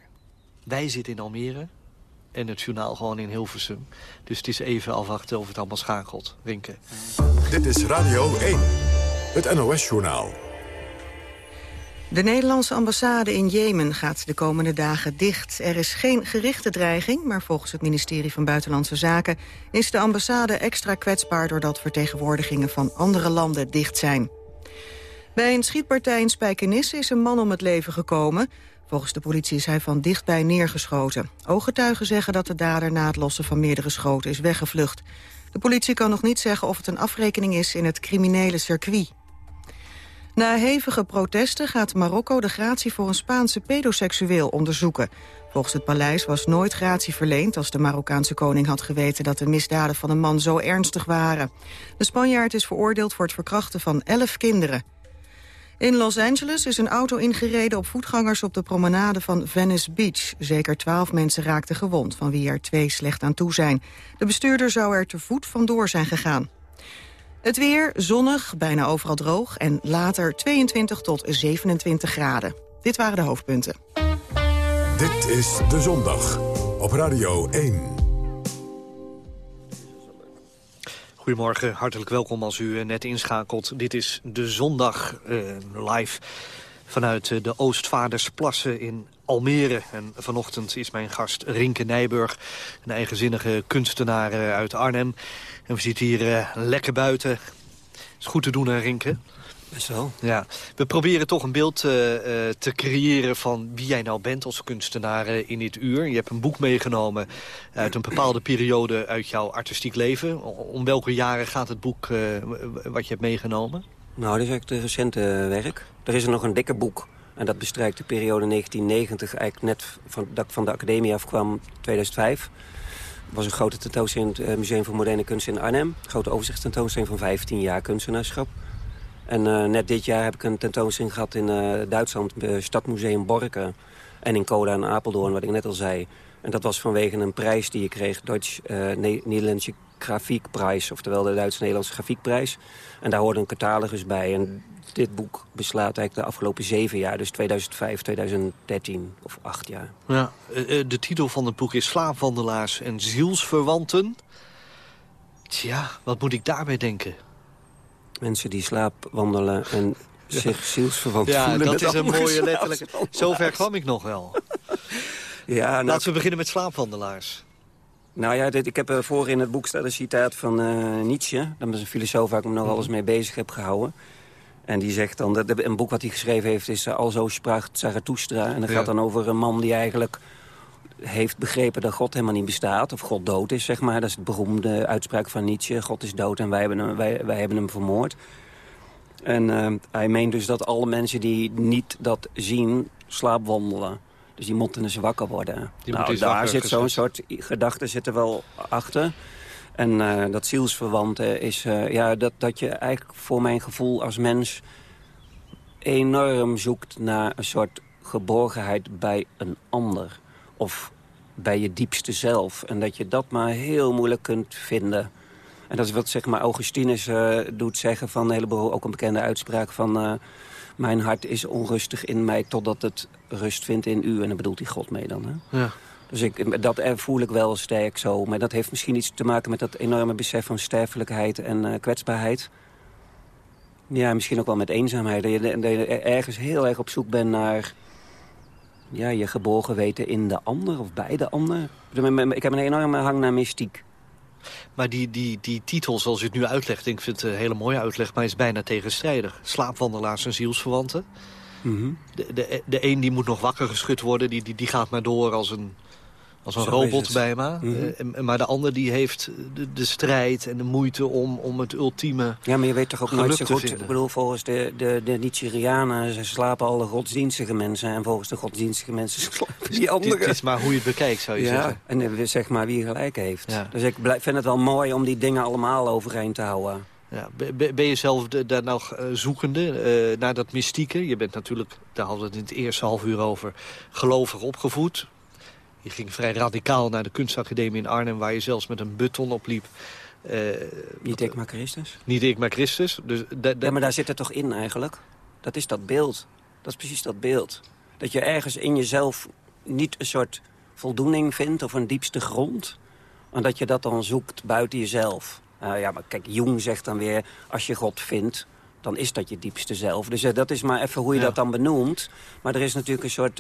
Wij zitten in Almere en het journaal gewoon in Hilversum. Dus het is even afwachten of het allemaal schakelt. Rinke.
Dit is Radio 1, het NOS-journaal.
De Nederlandse ambassade in Jemen gaat de komende dagen dicht. Er is geen gerichte dreiging, maar volgens het ministerie van Buitenlandse Zaken... is de ambassade extra kwetsbaar doordat vertegenwoordigingen van andere landen dicht zijn. Bij een schietpartij in Spijkenisse is een man om het leven gekomen. Volgens de politie is hij van dichtbij neergeschoten. Ooggetuigen zeggen dat de dader na het lossen van meerdere schoten is weggevlucht. De politie kan nog niet zeggen of het een afrekening is in het criminele circuit. Na hevige protesten gaat Marokko de gratie voor een Spaanse pedoseksueel onderzoeken. Volgens het paleis was nooit gratie verleend als de Marokkaanse koning had geweten dat de misdaden van een man zo ernstig waren. De Spanjaard is veroordeeld voor het verkrachten van elf kinderen. In Los Angeles is een auto ingereden op voetgangers op de promenade van Venice Beach. Zeker twaalf mensen raakten gewond, van wie er twee slecht aan toe zijn. De bestuurder zou er te voet vandoor zijn gegaan. Het weer zonnig, bijna overal droog en later 22 tot 27 graden. Dit waren de hoofdpunten.
Dit is De Zondag op Radio 1.
Goedemorgen, hartelijk welkom als u eh, net inschakelt. Dit is De Zondag eh, live vanuit eh, de Oostvaardersplassen in Almere. En vanochtend is mijn gast Rinke Nijburg, een eigenzinnige kunstenaar uit Arnhem. En we zitten hier eh, lekker buiten. Is goed te doen, hè, Rinke?
Best wel.
Ja, we proberen toch een beeld eh, eh, te creëren van wie jij nou bent als kunstenaar in dit uur. Je hebt een boek meegenomen uit een bepaalde periode uit jouw artistiek leven. Om welke jaren gaat het boek wat je hebt meegenomen?
Nou, dit is eigenlijk de recente werk. Er is er nog een dikker boek. En dat bestrijkt de periode 1990, eigenlijk net van, dat ik van de academie afkwam, 2005. Was een grote tentoonstelling in het eh, Museum voor Moderne Kunst in Arnhem. Een grote overzichtstentoonstelling van 15 jaar kunstenaarschap. En eh, net dit jaar heb ik een tentoonstelling gehad in eh, Duitsland... bij Stadmuseum Borken en in Coda en Apeldoorn, wat ik net al zei. En dat was vanwege een prijs die je kreeg, Duits Ne- Nederlandse Grafiekprijs... oftewel de Duits-Nederlandse Grafiekprijs. En daar hoorde een catalogus bij. En dit boek beslaat eigenlijk de afgelopen zeven jaar. Dus 2005, 2013 of acht jaar.
Ja, eh, eh, de titel van het boek is Slaapwandelaars en zielsverwanten. Tja, wat moet ik daarbij denken?
Mensen die slaapwandelen en zich zielsverwant
Ja,
voelen.
dat
met
is een mooie letterlijke...
slaapwandelaars.
Zover kwam ik nog wel.
Ja, nou,
Laten we beginnen met slaapwandelaars.
Nou ja, dit, ik heb uh, voor in het boek staat een citaat van uh, Nietzsche. Dat is een filosoof waar ik me nog eens mee bezig heb gehouden. En die zegt dan, dat, een boek wat hij geschreven heeft is uh, Alzo sprak Zarathustra. En dat
Ja.
gaat dan over een man die eigenlijk heeft begrepen dat God helemaal niet bestaat. Of God dood is, zeg maar. Dat is de beroemde uitspraak van Nietzsche. God is dood en wij hebben hem, wij, wij hebben hem vermoord. En uh, hij meent dus dat alle mensen die niet dat zien, slaapwandelen. Dus die moeten eens wakker worden.
Die
nou, daar zit zo'n soort gedachte zit er wel achter. En uh, dat zielsverwante is uh, ja, dat, dat je eigenlijk voor mijn gevoel als mens... enorm zoekt naar een soort geborgenheid bij een ander. Of bij je diepste zelf. En dat je dat maar heel moeilijk kunt vinden. En dat is wat zeg maar Augustinus uh, doet zeggen van een heleboel... ook een bekende uitspraak van... mijn hart is onrustig in mij totdat het rust vindt in u. En dan bedoelt hij God mee dan. Hè?
Ja.
Dus ik, dat voel ik wel sterk zo. Maar dat heeft misschien iets te maken met dat enorme besef van sterfelijkheid en uh, kwetsbaarheid. Ja, misschien ook wel met eenzaamheid. Dat je, dat je ergens heel erg op zoek bent naar ja, je geborgen weten in de ander of bij de ander. Ik heb een enorme hang naar mystiek.
Maar die, die, die titel, zoals u het nu uitlegt, ik vind het een hele mooie uitleg, maar is bijna tegenstrijdig. Slaapwandelaars en zielsverwanten.
Mm -hmm.
de, de, de een die moet nog wakker geschud worden, die, die, die gaat maar door als een, als een
Zo
robot bij me.
Mhm.
Uh, maar de ander die heeft de, de strijd en de moeite om, om het ultieme
Ja, maar je weet toch ook nooit zo goed. Ik bedoel, volgens de, de, de slapen alle godsdienstige mensen. En volgens de godsdienstige mensen slapen die
Het
anderen.
is maar hoe je het bekijkt, zou je
ja,
zeggen.
en eh, zeg maar wie gelijk heeft.
Ja.
Dus ik blijf, vind het wel mooi om die dingen allemaal overeind te houden.
Ja, ben je zelf daar nog uh, zoekende uh, naar dat mystieke? Je bent natuurlijk, daar hadden we het in het eerste half uur over, gelovig opgevoed. Je ging vrij radicaal naar de kunstacademie in Arnhem... waar je zelfs met een button opliep. Uh,
niet ik, maar Christus.
Niet ik, maar Christus. Dus
ja, maar daar zit het toch in eigenlijk? Dat is dat beeld. Dat is precies dat beeld. Dat je ergens in jezelf niet een soort voldoening vindt... of een diepste grond. En dat je dat dan zoekt buiten jezelf. Uh, ja, maar kijk, Jung zegt dan weer... als je God vindt, dan is dat je diepste zelf. Dus uh, dat is maar even hoe je
Ja.
dat dan benoemt. Maar er is natuurlijk een soort...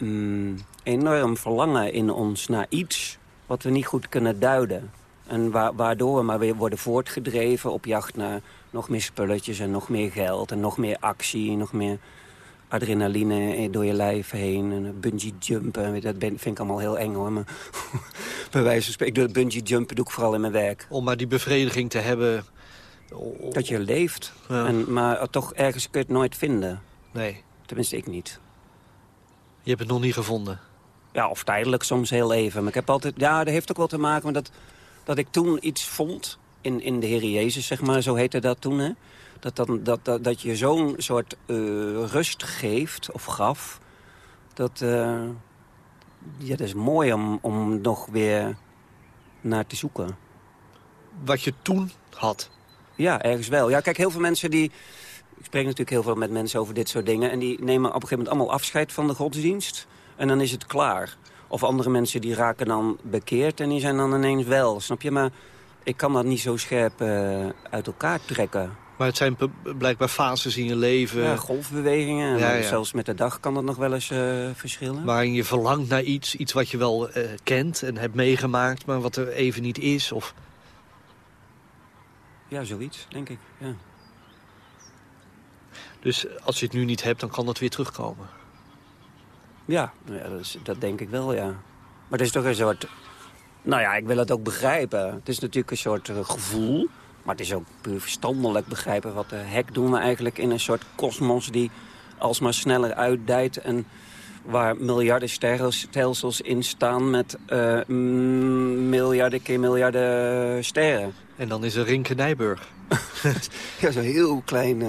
Mm, enorm verlangen in ons naar iets... wat we niet goed kunnen duiden. En wa waardoor we maar weer worden voortgedreven op jacht naar nog meer spulletjes... en nog meer geld en nog meer actie, nog meer adrenaline door je lijf heen. En bungee jumpen, dat ben, vind ik allemaal heel eng hoor. Maar bij wijze van spreken, ik doe bungee jumpen doe ik vooral in mijn werk.
Om maar die bevrediging te hebben.
Dat je leeft,
Ja.
en, maar toch ergens kun je het nooit vinden.
Nee,
Tenminste, ik niet.
Je hebt het nog niet gevonden.
Ja, of tijdelijk soms heel even. Maar ik heb altijd, ja, dat heeft ook wel te maken met dat, dat ik toen iets vond in, in de Heer Jezus, zeg maar, zo heette dat toen, hè. Dat, dan, dat, dat, dat je zo'n soort eh, rust geeft, of gaf, dat, eh, ja, dat is mooi om, om nog weer naar te zoeken.
Wat je toen had.
Ja, ergens wel. Ja, kijk, heel veel mensen die... Ik spreek natuurlijk heel veel met mensen over dit soort dingen... en die nemen op een gegeven moment allemaal afscheid van de godsdienst. En dan is het klaar. Of andere mensen die raken dan bekeerd en die zijn dan ineens wel. Snap je? Maar ik kan dat niet zo scherp eh, uit elkaar trekken.
Maar het zijn blijkbaar fases in je leven...
Ja, golfbewegingen.
Ja.
Zelfs met de dag kan dat nog wel eens eh, verschillen.
waarin je verlangt naar iets. Iets wat je wel eh, kent en hebt meegemaakt... maar wat er even niet is. Of...
Ja, zoiets, denk ik. Ja.
Dus als je het nu niet hebt, dan kan dat weer terugkomen.
Ja, ja dat, is- dat denk ik wel, ja. Maar het is toch een soort... Nou ja, ik wil het ook begrijpen. Het is natuurlijk een soort eh, gevoel. Maar het is ook puur verstandelijk begrijpen... wat de hek doen we eigenlijk in een soort kosmos... die alsmaar sneller uitdijt... en waar miljarden sterrenstelsels in staan... met eh, miljarden keer miljarden sterren.
En dan is er Rinke Nijburg.
Ja, zo'n heel klein, eh,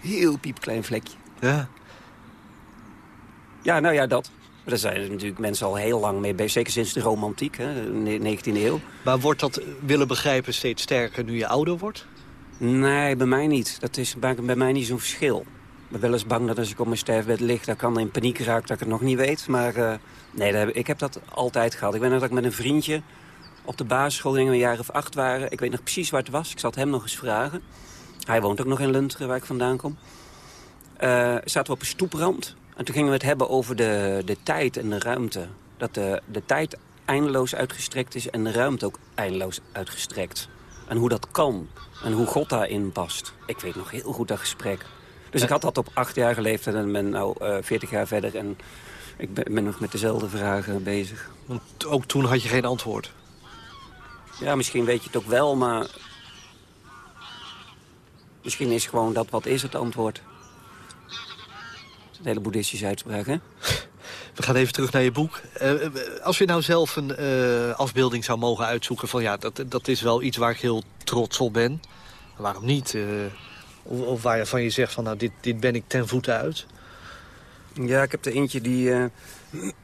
heel piepklein vlekje.
Ja.
Ja, nou ja, dat. Daar zijn natuurlijk mensen al heel lang mee bezig. Zeker sinds de romantiek, hè, de 19e eeuw.
Maar wordt dat willen begrijpen steeds sterker nu je ouder wordt?
Nee, bij mij niet. Dat is bij, mij niet zo'n verschil. Ik ben wel eens bang dat als ik op mijn sterfbed lig... dat ik dan in paniek raak dat ik het nog niet weet. Maar eh, nee, heb, ik heb dat altijd gehad. Ik weet nog dat ik met een vriendje op de basisschool... we een jaar of acht waren. Ik weet nog precies waar het was. Ik zal het hem nog eens vragen. Hij woont ook nog in Lunteren, waar ik vandaan kom. Eh, zaten we op een stoeprand. En toen gingen we het hebben over de, de tijd en de ruimte. Dat de, de tijd eindeloos uitgestrekt is en de ruimte ook eindeloos uitgestrekt. En hoe dat kan. En hoe God daarin past. Ik weet nog heel goed dat gesprek. Dus ik had dat op acht jaar leeftijd en ben nu veertig jaar verder. En ik ben, ben nog met dezelfde vragen bezig.
Want ook toen had je geen antwoord.
Ja, misschien weet je het ook wel, maar... Misschien is gewoon dat wat is het antwoord. Een hele boeddhistische uitspraak, hè?
We gaan even terug naar je boek. Eh, eh, als je nou zelf een eh, afbeelding zou mogen uitzoeken... van ja, dat, dat is wel iets waar ik heel trots op ben. Waarom niet? Of, of waarvan je zegt van nou, dit, dit ben ik ten voeten uit.
Ja, ik heb er eentje die...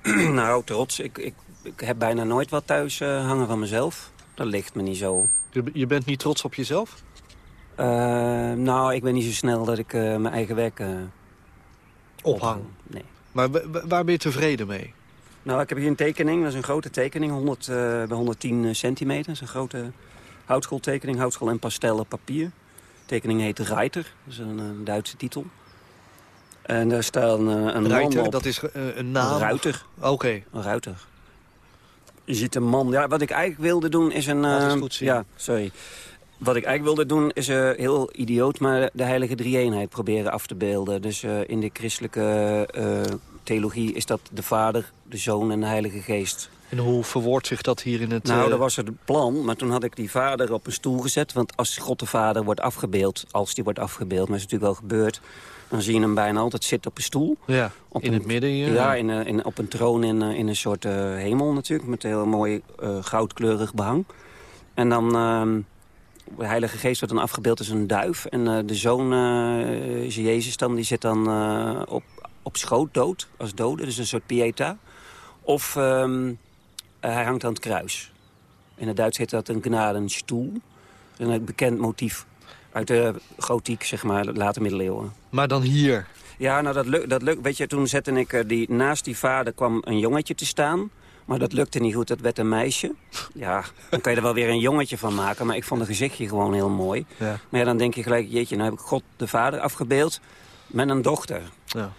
nou, trots. Ik, ik, ik heb bijna nooit wat thuis hangen van mezelf. Dat ligt me niet zo.
Je, je bent niet trots op jezelf?
Eh, nou, ik ben niet zo snel dat ik eh, mijn eigen werk eh,
Ophang.
Nee.
Maar wa- wa- waar ben je tevreden mee?
Nou, ik heb hier een tekening. Dat is een grote tekening. 100 eh, bij 110 centimeter. Dat is een grote houtschooltekening. Houtschool en pastel op papier. De tekening heet Reiter. Dat is een, Duitse titel. En daar staat een, een
Ruiter,
man op.
dat is een naam?
Een ruiter.
Oké.
Een ruiter. Je ziet een man. Ja, wat ik eigenlijk wilde doen is een...
Eens
eh,
goed zien.
Ja, sorry. Wat ik eigenlijk wilde doen is eh, heel idioot, maar de heilige drie-eenheid proberen af te beelden. Dus eh, in de christelijke eh, theologie is dat de Vader, de Zoon en de Heilige Geest.
En hoe verwoordt zich dat hier in het...
Nou, dat was het plan, maar toen had ik die vader op een stoel gezet. Want als God de Vader wordt afgebeeld, als die wordt afgebeeld, maar is natuurlijk wel gebeurd... dan zie je hem bijna altijd zitten op een stoel.
Ja,
Op
in
een-
het midden hier.
Ja, in, in, op een troon in, in een soort hemel natuurlijk. Met heel mooi goudkleurig behang. En dan... de Heilige Geest wordt dan afgebeeld als een duif. En eh, de zoon, is Jezus dan, die zit dan eh, op, op schoot dood. Als dode, dus een soort pieta. Of ehm, eh, hij hangt aan het kruis. In het Duits heet dat een gnadenstoel. Een bekend motief uit de gotiek, zeg maar, late middeleeuwen.
Maar dan hier.
Ja, nou dat lukt. Dat lukt. Weet je, toen zette ik die, naast die vader kwam een jongetje te staan. Maar dat lukte niet goed, dat werd een meisje. Ja, dan kan je er wel weer een jongetje van maken. Maar ik vond het gezichtje gewoon heel mooi.
Ja.
Maar ja, dan denk je gelijk, jeetje, nou heb ik God de vader afgebeeld met een dochter.
Ja.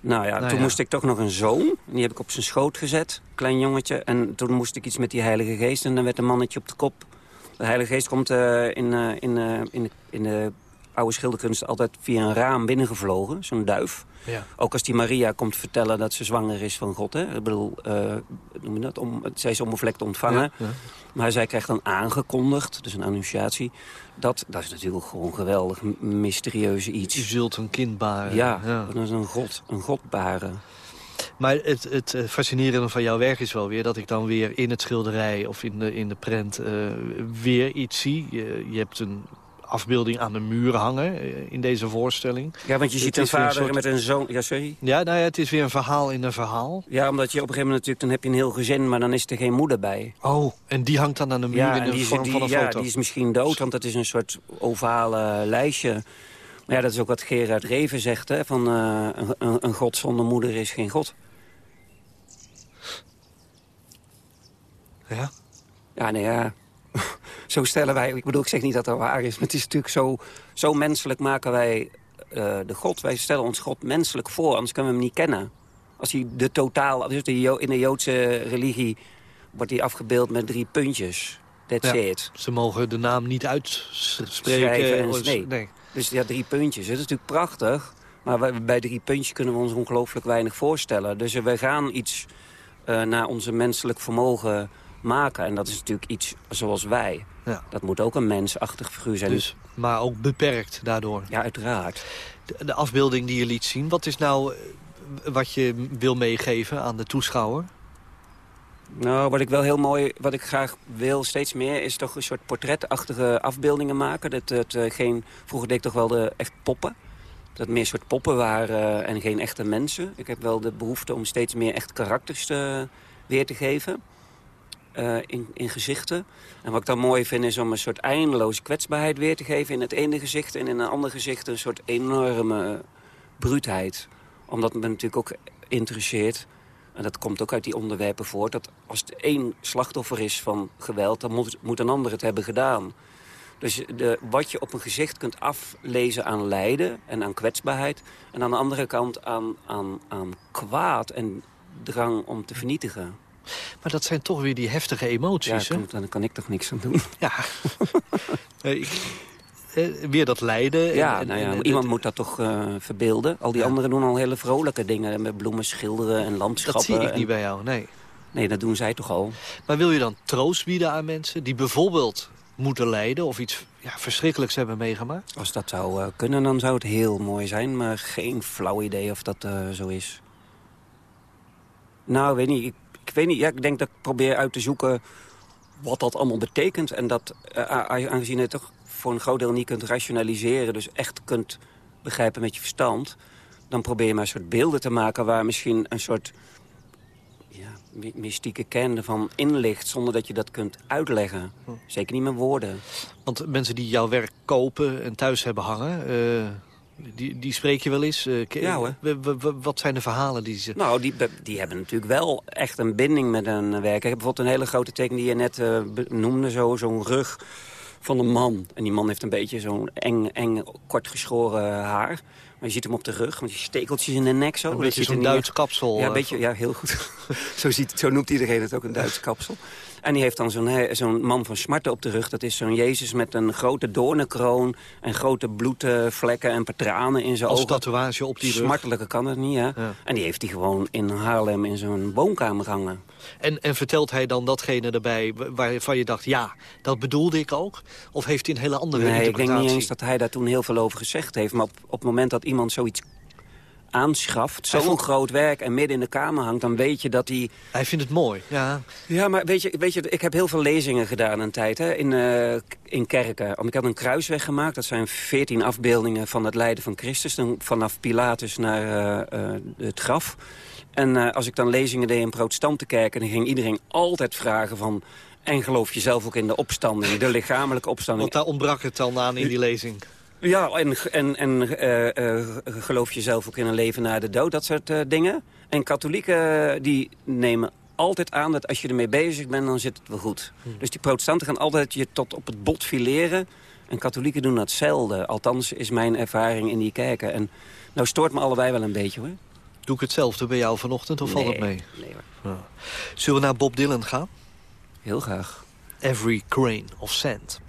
Nou ja,
Nou
toen
ja.
moest ik toch nog een zoon. Die heb ik op zijn schoot gezet, klein jongetje. En toen moest ik iets met die heilige geest en dan werd een mannetje op de kop. De heilige geest komt eh, in, eh, in, eh, in, de, in de oude schilderkunst altijd via een raam binnengevlogen. Zo'n duif.
Ja.
Ook als die Maria komt vertellen dat ze zwanger is van God. Hè? Ik bedoel, eh, noem je dat? Om, zij is onbevlekt ontvangen.
Ja, ja.
Maar zij krijgt dan aangekondigd, dus een annunciatie. Dat, dat is natuurlijk gewoon geweldig mysterieuze
Je
iets.
zult een kind baren.
Ja, dat is een god, een god baren.
Maar het, het eh, fascinerende van jouw werk is wel weer... dat ik dan weer in het schilderij of in de, in de prent eh, weer iets zie. Je, je hebt een afbeelding aan de muur hangen eh, in deze voorstelling.
Ja, want je ziet een vader
soort-
met een zoon... Ja, sorry?
Ja, nou ja, het is weer een verhaal in een verhaal.
Ja, omdat je op een gegeven moment natuurlijk... dan heb je een heel gezin, maar dan is er geen moeder bij.
Oh, en die hangt dan aan de muur
Ja,
in de
die, is,
vorm
die,
van een
ja,
foto.
die is misschien dood, want dat is een soort ovale lijstje. Maar ja, dat is ook wat Gerard Reven zegt, hè, van eh, een, een, god zonder moeder is geen god.
Ja?
Ja, nee, ja. zo stellen wij, ik bedoel, ik zeg niet dat dat waar is, maar het is natuurlijk zo, zo menselijk maken wij eh, de god. Wij stellen ons god menselijk voor, anders kunnen we hem niet kennen. Als hij de totaal, dus de, in de Joodse religie wordt hij afgebeeld met drie puntjes. That's
Ja.
it.
Ze mogen de naam niet uitspreken.
En-
Dus-
nee.
nee.
Dus ja, drie puntjes. Het is natuurlijk prachtig. Maar wij- bij drie puntjes kunnen we ons ongelooflijk weinig voorstellen. Dus we gaan iets eh, naar onze menselijk vermogen maken. En dat is natuurlijk iets zoals wij.
Ja.
Dat moet ook een mensachtig figuur zijn.
Dus, maar ook beperkt daardoor.
Ja, uiteraard.
De, de afbeelding die je liet zien, wat is nou eh, wat je wil meegeven aan de toeschouwer?
Nou, wat ik wel heel mooi, wat ik graag wil steeds meer... is toch een soort portretachtige afbeeldingen maken. Dat het eh, geen, vroeger deed ik toch wel de echt poppen. Dat meer soort poppen waren eh, en geen echte mensen. Ik heb wel de behoefte om steeds meer echt karakters te, weer te geven. Eh, in, in gezichten. En wat ik dan mooi vind is om een soort eindeloze kwetsbaarheid weer te geven... in het ene gezicht en in een ander gezicht een soort enorme bruutheid. Omdat me natuurlijk ook interesseert... en dat komt ook uit die onderwerpen voort... dat als er één slachtoffer is van geweld... dan moet, moet een ander het hebben gedaan. Dus de, wat je op een gezicht kunt aflezen aan lijden en aan kwetsbaarheid... en aan de andere kant aan, aan, aan kwaad en drang om te vernietigen.
Maar dat zijn toch weer die heftige
Ja,
emoties, hè?
kan, daar kan ik toch niks aan doen.
Ja. Eh, ik- eh, weer dat lijden. en-
Ja,
en-
nou ja,
en-
iemand
het-
moet dat toch eh, verbeelden. Al die
Ja.
anderen doen al hele vrolijke dingen... met bloemen schilderen en landschappen.
Dat zie ik
en-
niet bij jou, nee.
Nee, dat doen zij toch al.
Maar wil je dan troost bieden aan mensen die bijvoorbeeld moeten lijden... of iets ja, verschrikkelijks hebben meegemaakt?
Als dat zou eh, kunnen, dan zou het heel mooi zijn. Maar geen flauw idee of dat zo is. Nou, weet niet. Ik, ik weet niet. Ja, ik denk dat ik probeer uit te zoeken wat dat allemaal betekent. En dat, eh, aangezien je het toch voor een groot deel niet kunt rationaliseren... dus echt kunt begrijpen met je verstand... dan probeer je maar een soort beelden te maken... waar misschien een soort ja, my- mystieke kern van in ligt... zonder dat je dat kunt uitleggen. Zeker niet met woorden.
Want mensen die jouw werk kopen en thuis hebben hangen... eh, die, die spreek je wel eens? eh, ke-
Ja, hoor.
wat zijn de verhalen die ze...
Nou, die, die hebben natuurlijk wel echt een binding met een werk. Ik heb bijvoorbeeld een hele grote tekening die je net eh, be- noemde. zo- Zo'n rug van een man. En die man heeft een beetje zo'n eng, eng, kort geschoren haar. Maar je ziet hem op de rug, want die stekeltjes in de nek zo.
een beetje zo'n
niet
Duits kapsel.
ja,
eh,
een beetje, ja, heel goed. zo, ziet, zo noemt iedereen het ook, een Duitse kapsel. En die heeft dan zo'n man van smarten op de rug. Dat is zo'n Jezus met een grote doornenkroon... en grote bloedvlekken en patranen in zijn
Als
ogen.
tatoeage op die rug.
Smartelijker kan het niet, hè?
Ja.
En die heeft hij gewoon in Haarlem in zo'n woonkamer hangen.
En, en vertelt hij dan datgene erbij wa- waarvan je dacht... ja, dat bedoelde ik ook? Of heeft hij een hele andere
Nee, ik
interpretatie?
denk niet eens dat hij daar toen heel veel over gezegd heeft. Maar op, op het moment dat iemand zoiets aanschaft, zo'n
vond-
groot werk en midden in de kamer hangt... dan weet je dat hij
Hij vindt het mooi, ja.
Ja, maar weet je, weet je, ik heb heel veel lezingen gedaan een tijd hè, in, eh, in kerken. Ik had een kruisweg gemaakt. Dat zijn veertien afbeeldingen van het lijden van Christus. Dan vanaf Pilatus naar eh, eh, het graf. En als ik dan lezingen deed in protestanten kerken... dan ging iedereen altijd vragen van... en geloof je zelf ook in de opstanding, de lichamelijke opstanding?
Want daar ontbrak het dan aan in die lezing.
Ja, en, en, en eh, eh, geloof je zelf ook in een leven na de dood, dat soort eh, dingen. En katholieken die nemen altijd aan dat als je ermee bezig bent, dan zit het wel goed. Dus die protestanten gaan altijd je tot op het bot fileren. En katholieken doen datzelfde. Althans is mijn ervaring in die kerken. En nou stoort me allebei wel een beetje hoor.
Doe ik hetzelfde bij jou vanochtend of valt het mee?
Nee hoor,
Ja. Zullen we naar Bob Dylan gaan?
heel graag.
Every grain of sand.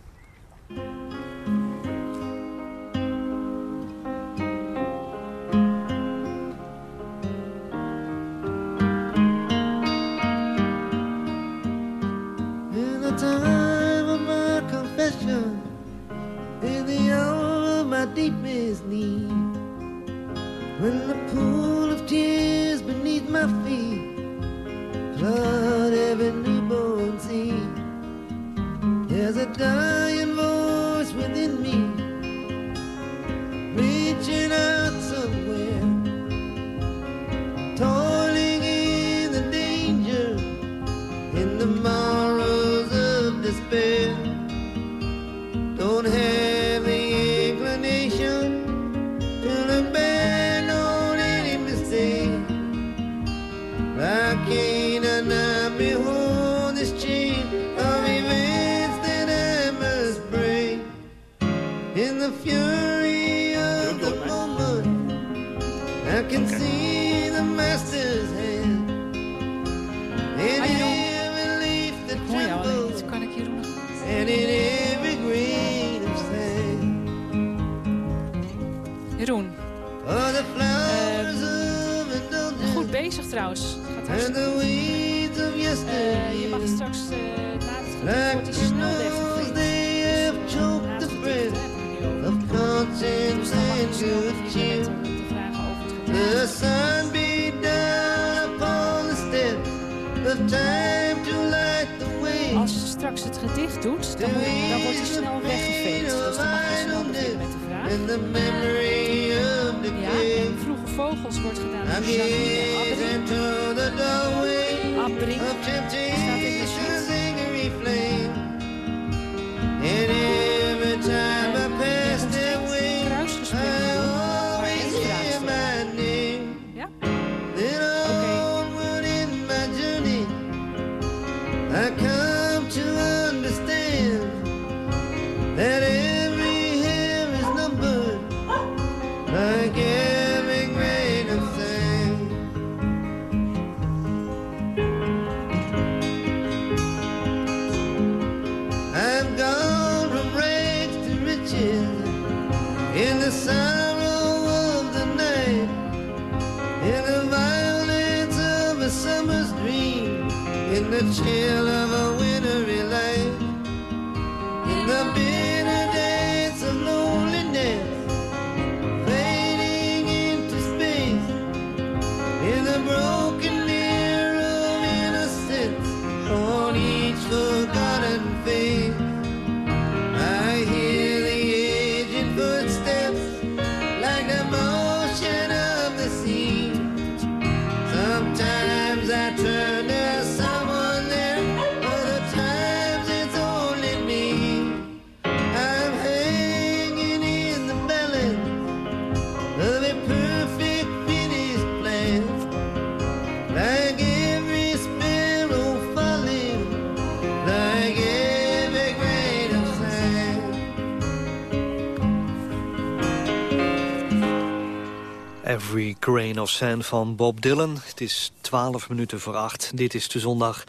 Of Sand
van Bob Dylan. Het is 12 minuten voor 8. Dit is de zondag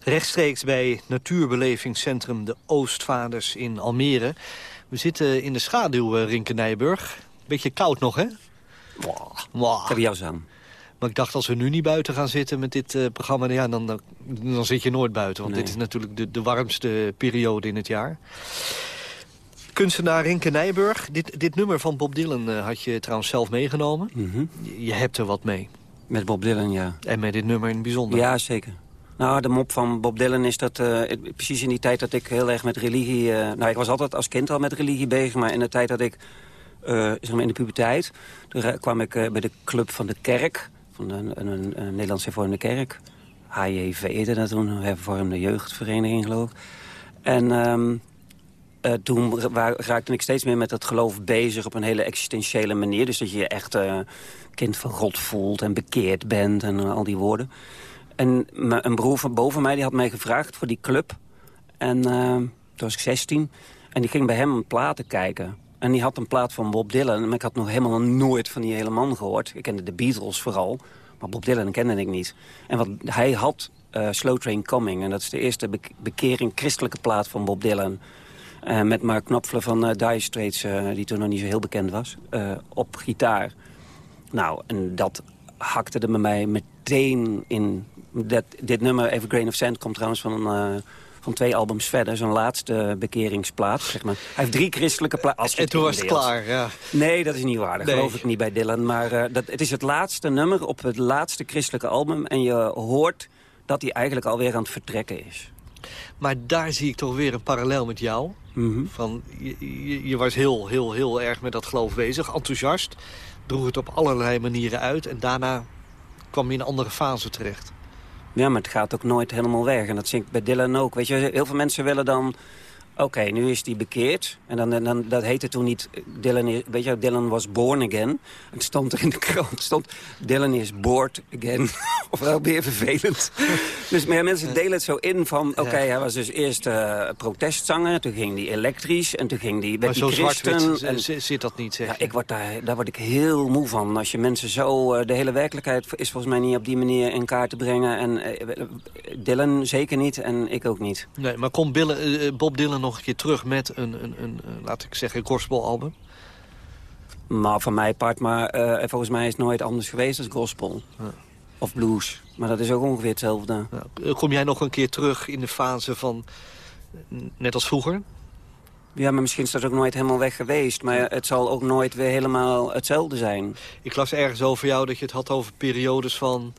rechtstreeks bij natuurbelevingscentrum De Oostvaders in Almere. We zitten in de schaduw, eh, Rinke Nijburg. Beetje koud nog, hè?
Ik heb jas aan.
Maar ik dacht, als we nu niet buiten gaan zitten met dit eh, programma... Ja, dan, dan, dan zit je nooit buiten. Want
Nee.
dit is natuurlijk de, de warmste periode in het jaar. Kunstenaar Rinke Nijburg. Dit, dit nummer van Bob Dylan eh, had je trouwens zelf meegenomen.
Mhm.
Je, je hebt er wat mee.
Met Bob Dylan, ja.
En met dit nummer in het bijzonder.
Ja, zeker. Nou, de mop van Bob Dylan is dat... eh, precies in die tijd dat ik heel erg met religie... eh, nou, ik was altijd als kind al met religie bezig... maar in de tijd dat ik, eh, zeg maar in de puberteit... toen kwam ik bij de club van de kerk... van een, een, een, Nederlandse hervormde kerk. HJV heette dat toen, hervormde jeugdvereniging, geloof ik. En... ehm, eh, toen ra- raakte ik steeds meer met het geloof bezig op een hele existentiële manier. Dus dat je je echt eh, kind van God voelt en bekeerd bent en eh, al die woorden. En een broer van boven mij die had mij gevraagd voor die club. En toen was ik 16. En die ging bij hem platen kijken. En die had een plaat van Bob Dylan. Maar ik had nog helemaal nooit van die hele man gehoord. Ik kende de Beatles vooral. Maar Bob Dylan kende ik niet. En wat hij had, Slow Train Coming. En dat is de eerste be- bekering christelijke plaat van Bob Dylan. Eh, met Mark Knopfler van eh Dire Straits, eh, die toen nog niet zo heel bekend was, op gitaar. Nou, en dat hakte er bij mij meteen in. Dat, dit nummer, Evergreen of Sand, komt trouwens van, van twee albums verder, zijn laatste bekeringsplaat. Zeg maar. Hij heeft drie christelijke plaatsen.
En toen was het klaar, ja.
Nee, dat is niet waar. Dat
Nee.
geloof ik niet bij Dylan. Maar dat, het is het laatste nummer op het laatste christelijke album. En je hoort dat hij eigenlijk alweer aan het vertrekken is.
Maar daar zie ik toch weer een parallel met jou.
Mhm.
Van, je, je, je was heel, heel, heel erg met dat geloof bezig. Enthousiast. Droeg het op allerlei manieren uit. En daarna kwam je in een andere fase terecht.
Ja, maar het gaat ook nooit helemaal weg. En dat zie ik bij Dylan ook. Weet je, heel veel mensen willen dan... Oké, nu is hij bekeerd. En dan, dan, dat heette toen niet Dylan... is- Weet je, Dylan was born again. Het stond er in de krant. stond Dylan is bored again. of wel weer vervelend. dus mensen delen het zo in van... Oké, hij was dus eerst eh, protestzanger. Toen ging hij elektrisch. En toen ging.
Maar
werd
zo
hij christen. en-
zit dat niet, zeg
ja, ik word daar, daar word ik heel moe van. Als je mensen zo... eh, de hele werkelijkheid is volgens mij niet op die manier in kaart te brengen. En eh, Dylan zeker niet en ik ook niet.
Nee, maar komt eh, Bob Dylan nog een keer terug met een, een, een, laat ik zeggen, gospelalbum?
Maar van mij part, maar eh, volgens mij is het nooit anders geweest als gospel. Of blues. Maar dat is ook ongeveer hetzelfde.
Nou, eh, kom jij nog een keer terug in de fase van, net als vroeger?
Ja, maar misschien is dat ook nooit helemaal weg geweest. Maar het zal ook nooit weer helemaal hetzelfde zijn.
Ik las ergens over jou dat je het had over periodes van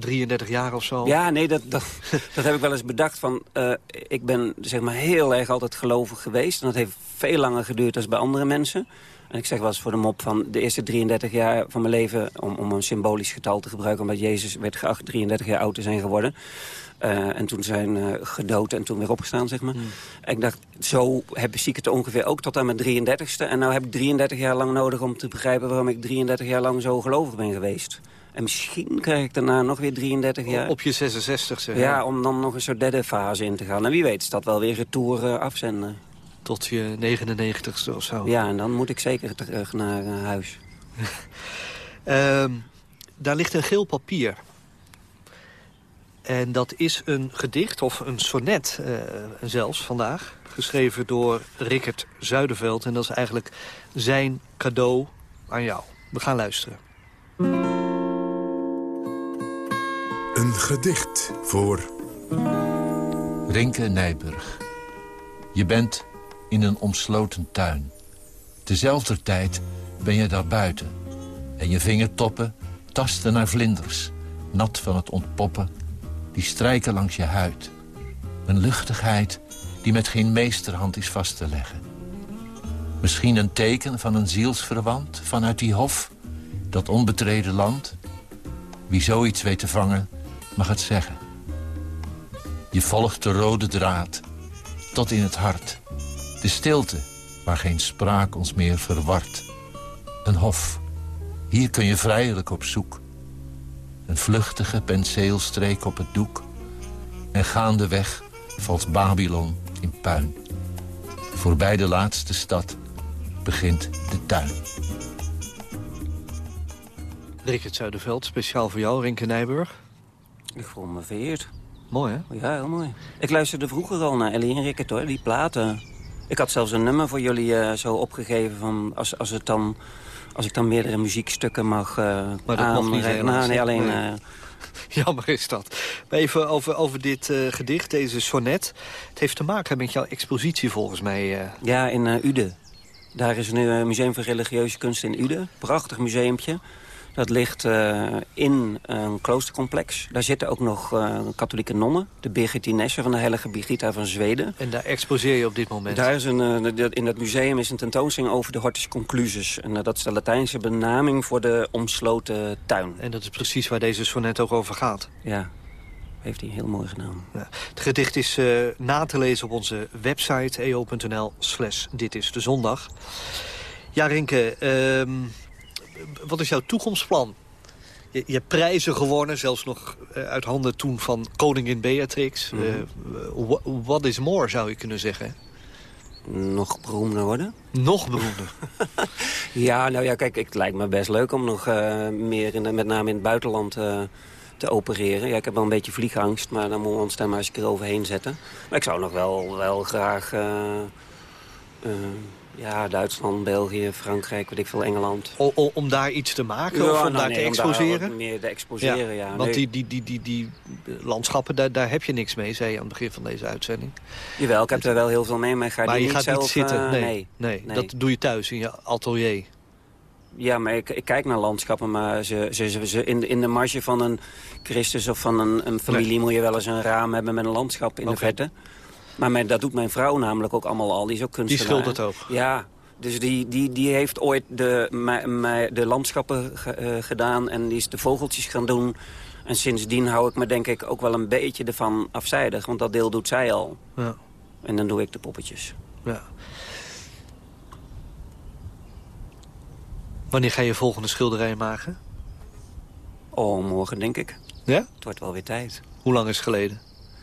33 jaar of zo.
Ja, nee, dat, dat, dat heb ik wel eens bedacht. Van, eh, ik ben zeg maar heel erg altijd gelovig geweest. En dat heeft veel langer geduurd dan bij andere mensen. En ik zeg wel eens voor de mop van de eerste 33 jaar van mijn leven... om, om een symbolisch getal te gebruiken... omdat Jezus werd geacht 33 jaar oud te zijn geworden. Eh, en toen zijn eh, gedood en toen weer opgestaan, zeg maar. En ik dacht, zo heb, zie ik het ongeveer ook tot aan mijn 33ste. En nou heb ik 33 jaar lang nodig om te begrijpen... waarom ik 33 jaar lang zo gelovig ben geweest. En misschien krijg ik daarna nog weer 33 jaar.
Op je 66ste.
Ja, om dan nog een soort derde fase in te gaan. En wie weet is dat wel weer retour eh, afzenden.
Tot je 99ste of zo.
Ja, en dan moet ik zeker terug naar eh, huis.
Ehm, daar ligt een geel papier. En dat is een gedicht, of een sonnet eh, zelfs vandaag. Geschreven door Rickert Zuiderveld. En dat is eigenlijk zijn cadeau aan jou. We gaan luisteren.
Een gedicht voor
Rinke Nijburg. Je bent in een omsloten tuin. Tezelfde tijd ben je daar buiten. En je vingertoppen tasten naar vlinders. Nat van het ontpoppen. Die strijken langs je huid. Een luchtigheid die met geen meesterhand is vast te leggen. Misschien een teken van een zielsverwant vanuit die hof. Dat onbetreden land. Wie zoiets weet te vangen, mag het zeggen. Je volgt de rode draad, tot in het hart. De stilte, waar geen spraak ons meer verwart. Een hof, hier kun je vrijelijk op zoek. Een vluchtige penseelstreek op het doek. En gaandeweg valt Babylon in puin. Voorbij de laatste stad begint de tuin.
Rickert Zuiderveld, speciaal voor jou, Rinke Nijburg.
Ik voel me vereerd.
Mooi, hè?
Ja, heel mooi. Ik luisterde vroeger al naar Ellie en Rickert, hoor, die platen. Ik had zelfs een nummer voor jullie eh, zo opgegeven van als, als, het dan, als ik dan meerdere muziekstukken mag uh,
Maar dat mocht niet helaas,
Nou, nee, alleen...
Nee.
eh,
Jammer is dat. Maar even over, over dit gedicht, deze sonnet. Het heeft te maken met jouw expositie volgens mij.
Ja, in eh, Uden. Daar is nu een museum voor religieuze kunst in Uden. Prachtig museumpje. Dat ligt uh, in een kloostercomplex. Daar zitten ook nog uh, katholieke nonnen. De Birgitinessen van de heilige Birgitta van Zweden.
En daar exposeer je op dit moment?
Daar is een, uh, in dat museum is een tentoonstelling over de Hortus Conclusus. En dat is de Latijnse benaming voor de omsloten tuin.
En dat is precies waar deze sonnet ook over gaat?
Ja, heeft hij heel mooi gedaan.
Ja. Het gedicht is na te lezen op onze website eo.nl slash dit is de zondag. Ja, Rinke... Um, wat is jouw toekomstplan? Je, je hebt prijzen gewonnen, zelfs nog uh, uit handen toen van koningin Beatrix. Mm -hmm. uh, what is more, zou je kunnen zeggen?
Nog beroemder worden?
Nog beroemder?
ja, nou ja, kijk, het lijkt me best leuk om nog uh, meer, in de, met name in het buitenland te opereren. Ja, ik heb wel een beetje vliegangst, maar dan moeten we ons daar maar eens een keer overheen zetten. Maar ik zou nog wel, wel graag... Uh, Ja, Duitsland, België, Frankrijk, weet ik veel, Engeland.
O- o- om daar iets te maken
Ja,
of om
nou,
daar
nee,
te
om daar
exposeren?
wat meer te exposeren, ja.
Want
Nee.
die, die, die, die, die landschappen, daar, daar heb je niks mee, zei je aan het begin van deze uitzending.
Jawel, ik heb er wel heel veel mee, maar ik ga
maar
die
je
niet
gaat
zelf...
niet zitten.
eh,
nee,
nee.
nee.
nee.
dat doe je thuis in je atelier.
Ja, maar ik, ik kijk naar landschappen, maar ze, ze, ze, ze- in, in de marge van een Christus of van een, een familie moet je wel eens een raam hebben met een landschap in de verte. Maar mijn- dat doet mijn vrouw namelijk ook allemaal al, die is ook
Die
kunstenaar.
schildert ook.
Ja, dus die, die, die heeft ooit de, de landschappen ge- eh, gedaan en die is de vogeltjes gaan doen. En sindsdien hou ik me denk ik ook wel een beetje ervan afzijdig, want dat deel doet zij al.
Ja.
En dan doe ik de poppetjes.
Ja. Wanneer ga je volgende schilderij maken?
Oh, morgen denk ik.
Ja?
Het wordt wel weer tijd.
Hoe lang is het geleden?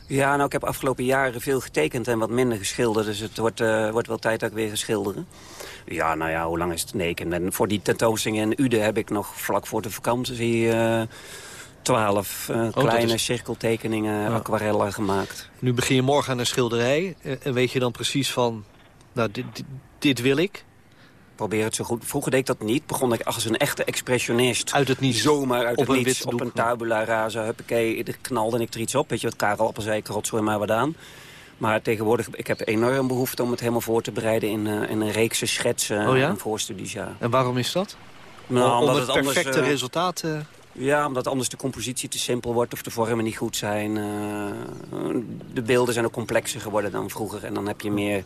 Ja, nou, ik heb afgelopen jaren veel getekend en wat minder geschilderd. Dus het wordt, eh, wordt wel tijd dat ik weer ga schilderen. Ja, nou ja, hoe lang is het? Nee, ik- en voor die tentoonstelling in Uden heb ik nog vlak voor de vakantie... eh twaalf eh,
Oh,
kleine
is-
cirkeltekeningen, aquarellen gemaakt.
Nu begin je morgen aan een schilderij. En weet je dan precies van, nou, dit, dit, dit wil ik.
Probeer het zo goed. Vroeger deed ik dat niet. Begon ik als een echte expressionist.
Uit het niets.
Zomaar uit
Op
het
een
niets. Op een tabula rasa. Huppakee. Knalde ik er iets op. Weet je wat Karel Appel zei? Rotzooi maar wat aan. Maar tegenwoordig, ik heb enorm behoefte om het helemaal voor te bereiden in, eh, in een reekse schetsen
Oh ja?
en voorstudies. Ja.
En waarom is dat?
Nou,
om
omdat
het
anders,
perfecte
eh,
resultaat... eh,
Ja, omdat anders de compositie te simpel wordt of de vormen niet goed zijn. de beelden zijn ook complexer geworden dan vroeger. En dan heb je meer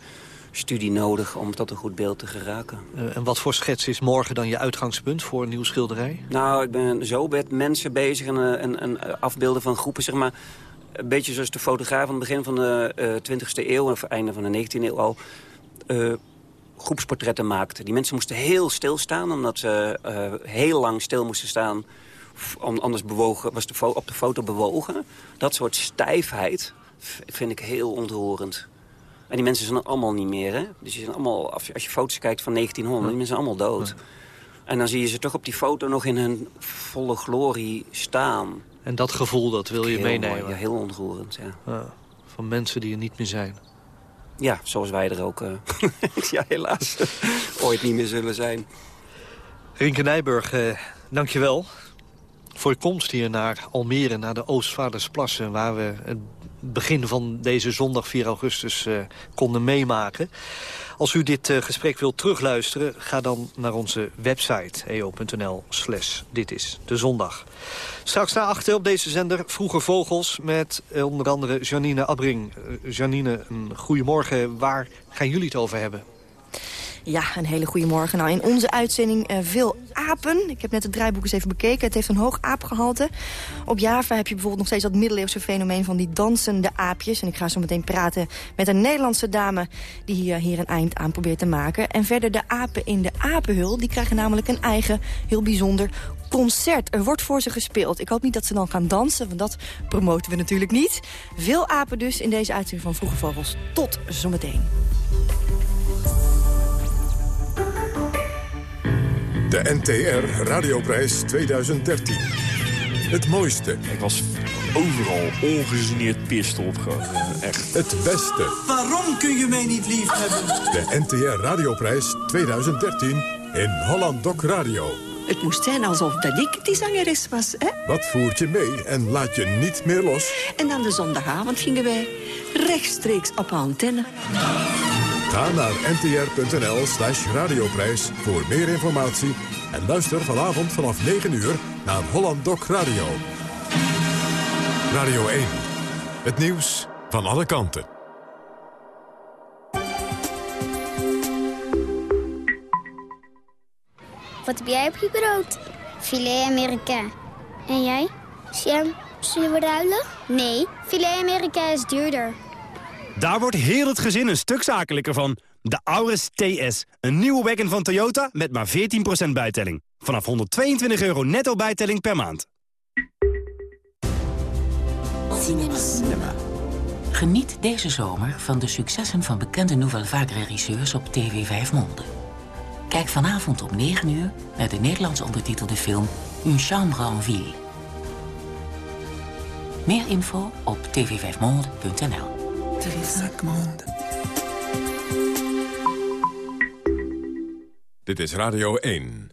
studie nodig om tot een goed beeld te geraken.
eh, en wat voor schets is morgen dan je uitgangspunt voor een nieuw schilderij?
Nou, ik ben zo met mensen bezig en, eh, en, en afbeelden van groepen, zeg maar. Een beetje zoals de fotograaf aan het begin van de eh 20e eeuw... of einde van de 19e eeuw al... eh, groepsportretten maakte. Die mensen moesten heel stil staan, omdat ze eh, heel lang stil moesten staan. Anders bewogen, was de op de foto bewogen. Dat soort stijfheid vind ik heel ontroerend. En die mensen zijn er allemaal niet meer, hè? Dus die zijn allemaal, als je, je foto's kijkt van 1900, die mensen zijn allemaal dood. En dan zie je ze toch op die foto nog in hun volle glorie staan.
En dat gevoel, dat wil je
Heel
meenemen.
mooi, ja, heel ontroerend, ja.
Ja, van mensen die er niet meer zijn.
Ja, zoals wij er ook, eh, ja, helaas, ooit niet meer zullen zijn.
Rinke Nijburg, eh, dankjewel voor je komst hier naar Almere, naar de Oostvaardersplassen... waar we het begin van deze zondag 4 augustus eh, konden meemaken. Als u dit eh, gesprek wilt terugluisteren, ga dan naar onze website eo.nl slash dit is de zondag. Straks na achter op deze zender Vroege Vogels met eh, onder andere Janine Abbring. Eh, Janine, een goedemorgen. Waar gaan jullie het over hebben?
Ja, een hele goede morgen. Nou, in onze uitzending eh, veel apen. Ik heb net het draaiboek eens even bekeken. Het heeft een hoog aapgehalte. Op Java heb je bijvoorbeeld nog steeds dat middeleeuwse fenomeen van die dansende aapjes. En ik ga zo meteen praten met een Nederlandse dame die hier, hier een eind aan probeert te maken. En verder de apen in de apenhul. Die krijgen namelijk een eigen, heel bijzonder concert. Er wordt voor ze gespeeld. Ik hoop niet dat ze dan gaan dansen, want dat promoten we natuurlijk niet. Veel apen dus in deze uitzending van Vroege Vogels. Tot zometeen.
De NTR Radioprijs 2013. Het mooiste,
Ik was overal ongegeneerd pist op. eh, echt.
het beste.
Waarom kun je mij niet lief hebben?
De NTR Radioprijs 2013 in Holland Doc Radio.
Het moest zijn alsof dat ik die zangeres was, hè?
Wat voert je mee en laat je niet meer los?
En dan de zondagavond gingen wij rechtstreeks op antenne.
Ga naar ntr.nl slash radioprijs voor meer informatie... en luister vanavond vanaf 9 uur naar Holland Doc Radio. Radio 1. Het nieuws van alle kanten.
Wat heb jij op je brood? Filet Amerika. En jij? Sam, zullen we ruilen? Nee, filet Amerika is duurder.
Daar wordt heel het gezin een stuk zakelijker van. De Auris TS, een nieuwe wagon van Toyota met maar 14% bijtelling. Vanaf 122 euro netto bijtelling per maand.
Cinema. Geniet deze zomer van de successen van bekende Nouvelle Vague regisseurs op TV 5 Monde. Kijk vanavond om 9 uur naar de Nederlands ondertitelde film Une chambre en ville. Meer info op tv5monde.nl. Monde.
Dit is Radio 1.